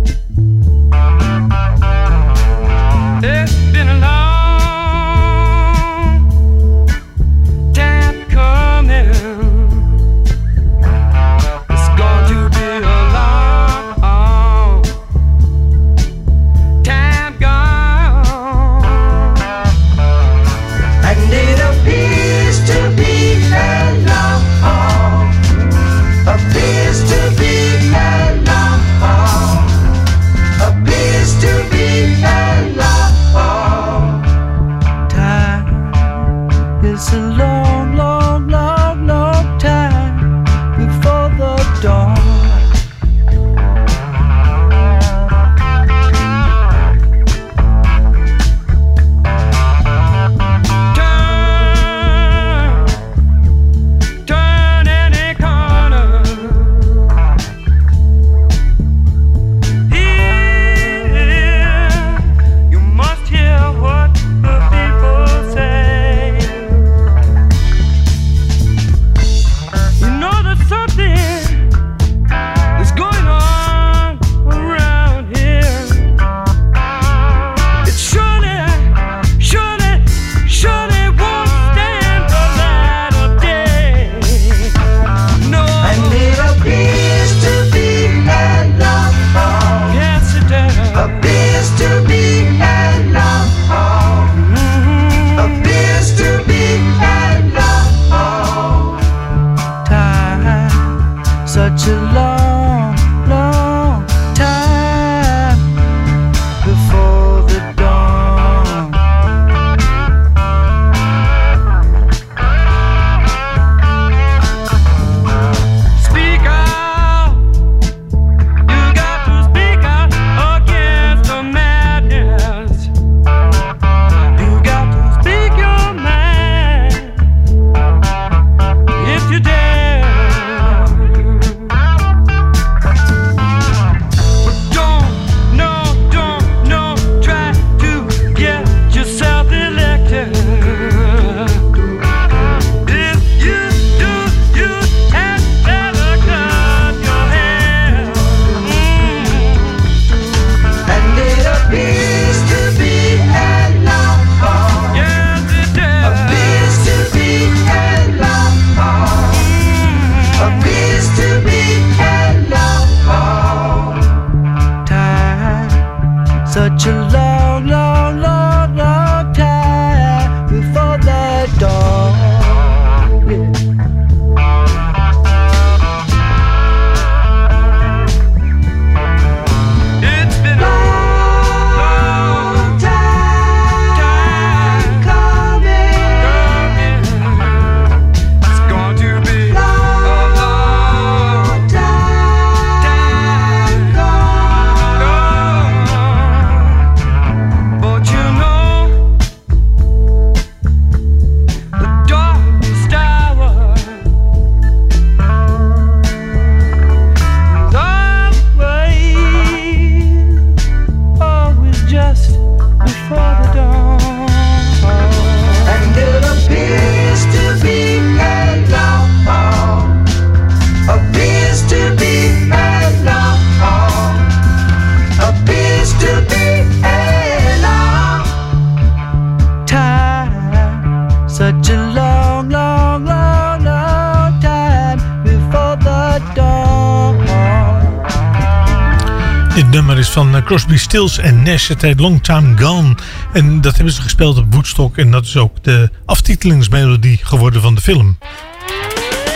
Stills en Nash. Het heet Long Time Gone. En dat hebben ze gespeeld op Woodstock. En dat is ook de aftitelingsmelodie geworden van de film.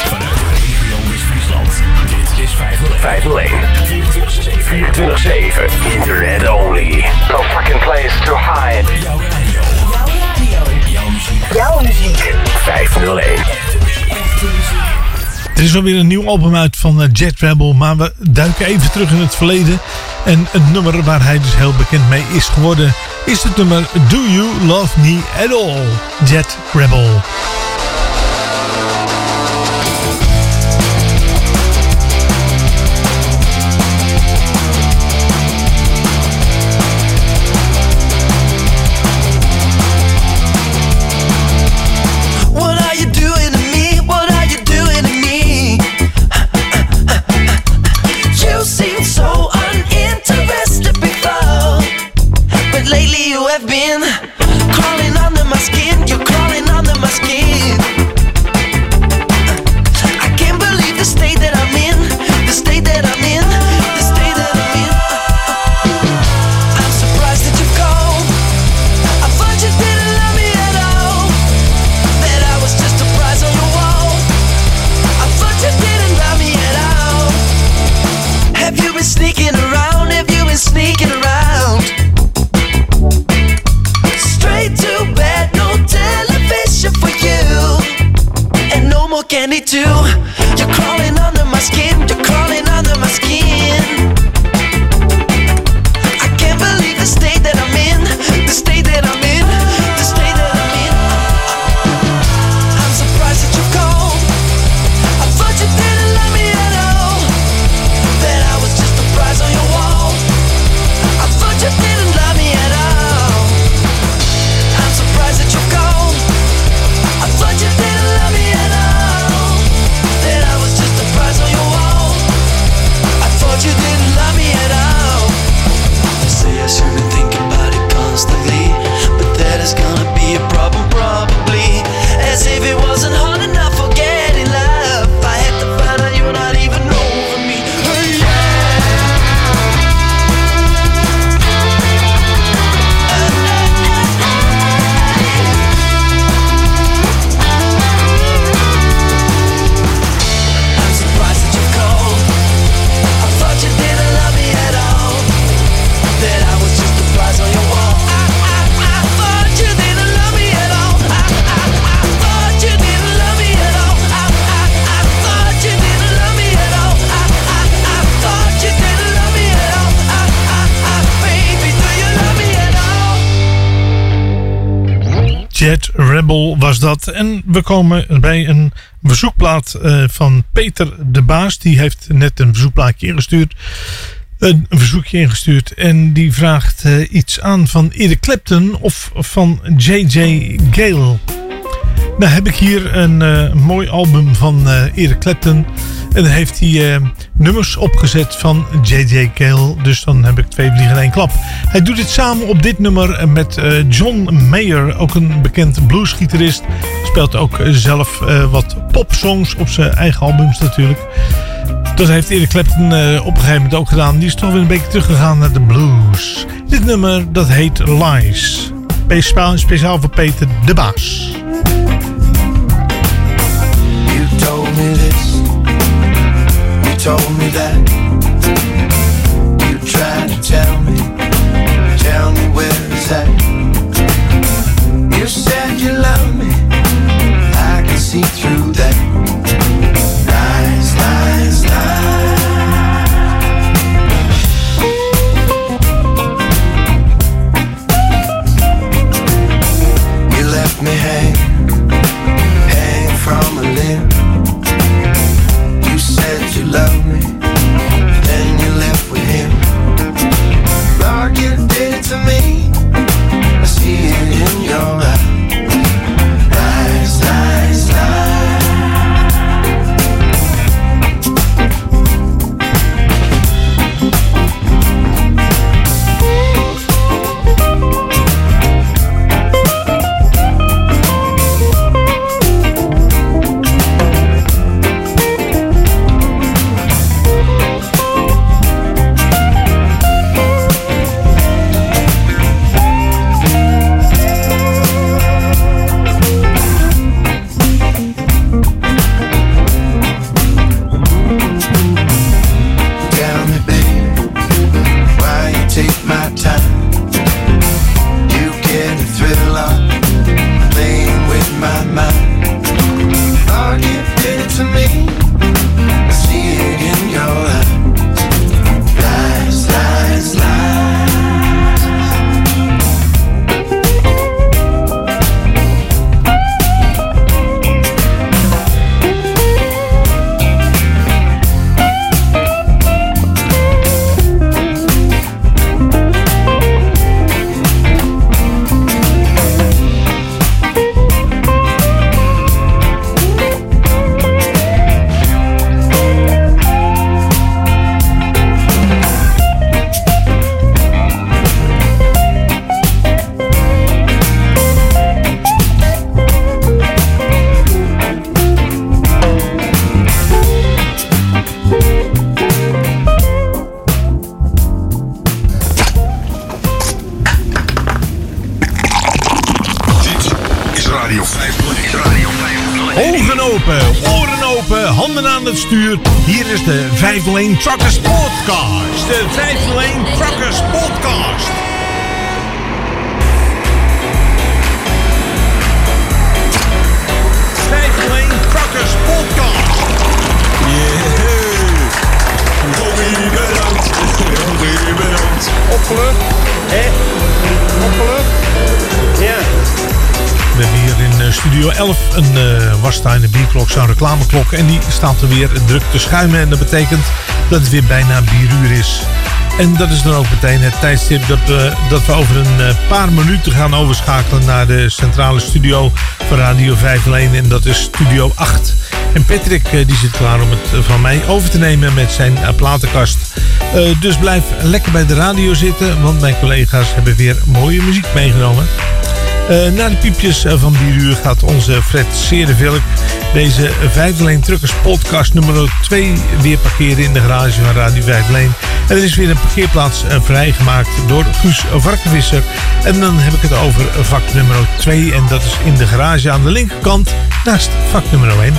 Vanuit de regio is 501. 501. 24-7. Internet only. No fucking place to hide. Jouw oh Er is alweer een nieuw album uit van eh, Jet Rebel, maar we duiken even terug in het verleden. En het nummer waar hij dus heel bekend mee is geworden is het nummer Do You Love Me At All? Jet Rebel. dat. En we komen bij een verzoekplaat eh, van Peter de Baas. Die heeft net een verzoekplaatje ingestuurd. Een verzoekje ingestuurd. En die vraagt eh, iets aan van Eric Clapton of van J.J. Gale. Nou heb ik hier een eh, mooi album van Eric Clapton. En dan heeft hij eh, nummers opgezet van J.J. Cale. Dus dan heb ik twee vliegen in één klap. Hij doet dit samen op dit nummer eh, met eh, John Mayer. Ook een bekend bluesgitarist. Speelt ook zelf wat popsongs op zijn eigen albums natuurlijk. Dat heeft Eric Clapton op een gegeven moment ook gedaan. Die is toch weer een beetje teruggegaan naar de blues. Dit nummer dat heet Lies. Speciaal, speciaal voor Peter de Baas. told me that you tried to tell me, tell me where it's at. You said you love me, I can see through that. Lies, lies, lies. Studio 11. Een uh, bierklok, zo'n reclameklok. En die staat er weer druk te schuimen. En dat betekent dat het weer bijna bieruur is. En dat is dan ook meteen het tijdstip dat we, dat we over een eh, paar minuten gaan overschakelen naar de centrale studio van Radio 501. En dat is Studio 8. En Patrick eh, die zit klaar om het van mij over te nemen met zijn platenkast. dus blijf lekker bij de radio zitten, want mijn collega's hebben weer mooie muziek meegenomen. Uh, na de piepjes van 4 uur gaat onze Fred Serenvilk deze 501 Truckers podcast nummer 2 weer parkeren in de garage van Radio 501. En er is weer een parkeerplaats uh, vrijgemaakt door Guus Varkenvisser. En dan heb ik het over vak nummer 2 en dat is in de garage aan de linkerkant naast vak nummer 1.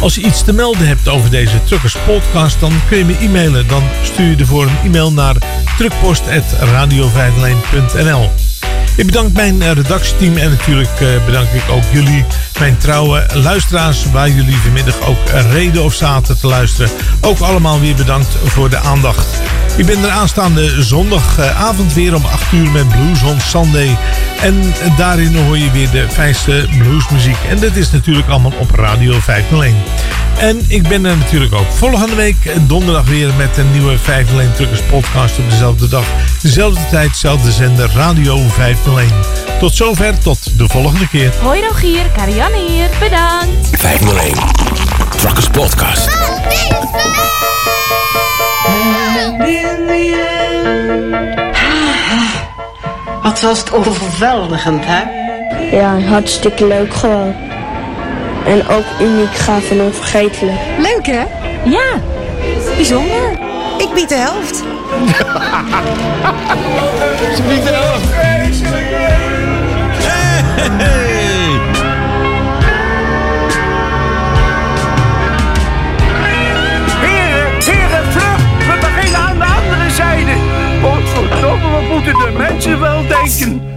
Als je iets te melden hebt over deze Truckers podcast, dan kun je me e-mailen. Dan stuur je ervoor een e-mail naar truckpost.radio501.nl ik bedank mijn eh, redactieteam en natuurlijk eh, bedank ik ook jullie, mijn trouwe luisteraars, waar jullie vanmiddag ook reden of zaten te luisteren. Ook allemaal weer bedankt voor de aandacht. Ik ben er aanstaande zondagavond weer om 8 uur met Blues on Sunday. En daarin hoor je weer de fijnste bluesmuziek. En dat is natuurlijk allemaal op Radio 501. En ik ben er natuurlijk ook volgende week donderdag weer met een nieuwe 501 Truckers podcast op dezelfde dag. Dezelfde tijd, dezelfde zender Radio 501. Tot zover, tot de volgende keer. Hoi Rogier, Karianne hier, bedankt. 501 Truckers Podcast. Wat was het overweldigend, hè? Ja, hartstikke leuk gewoon. En ook uniek, gaaf en onvergetelijk. Leuk, hè? Ja, bijzonder. Ik bied de helft. Ze biedt de helft. Heren, heren, vlug! We beginnen aan de andere zijde. Godverdomme, wat moeten de mensen wel denken?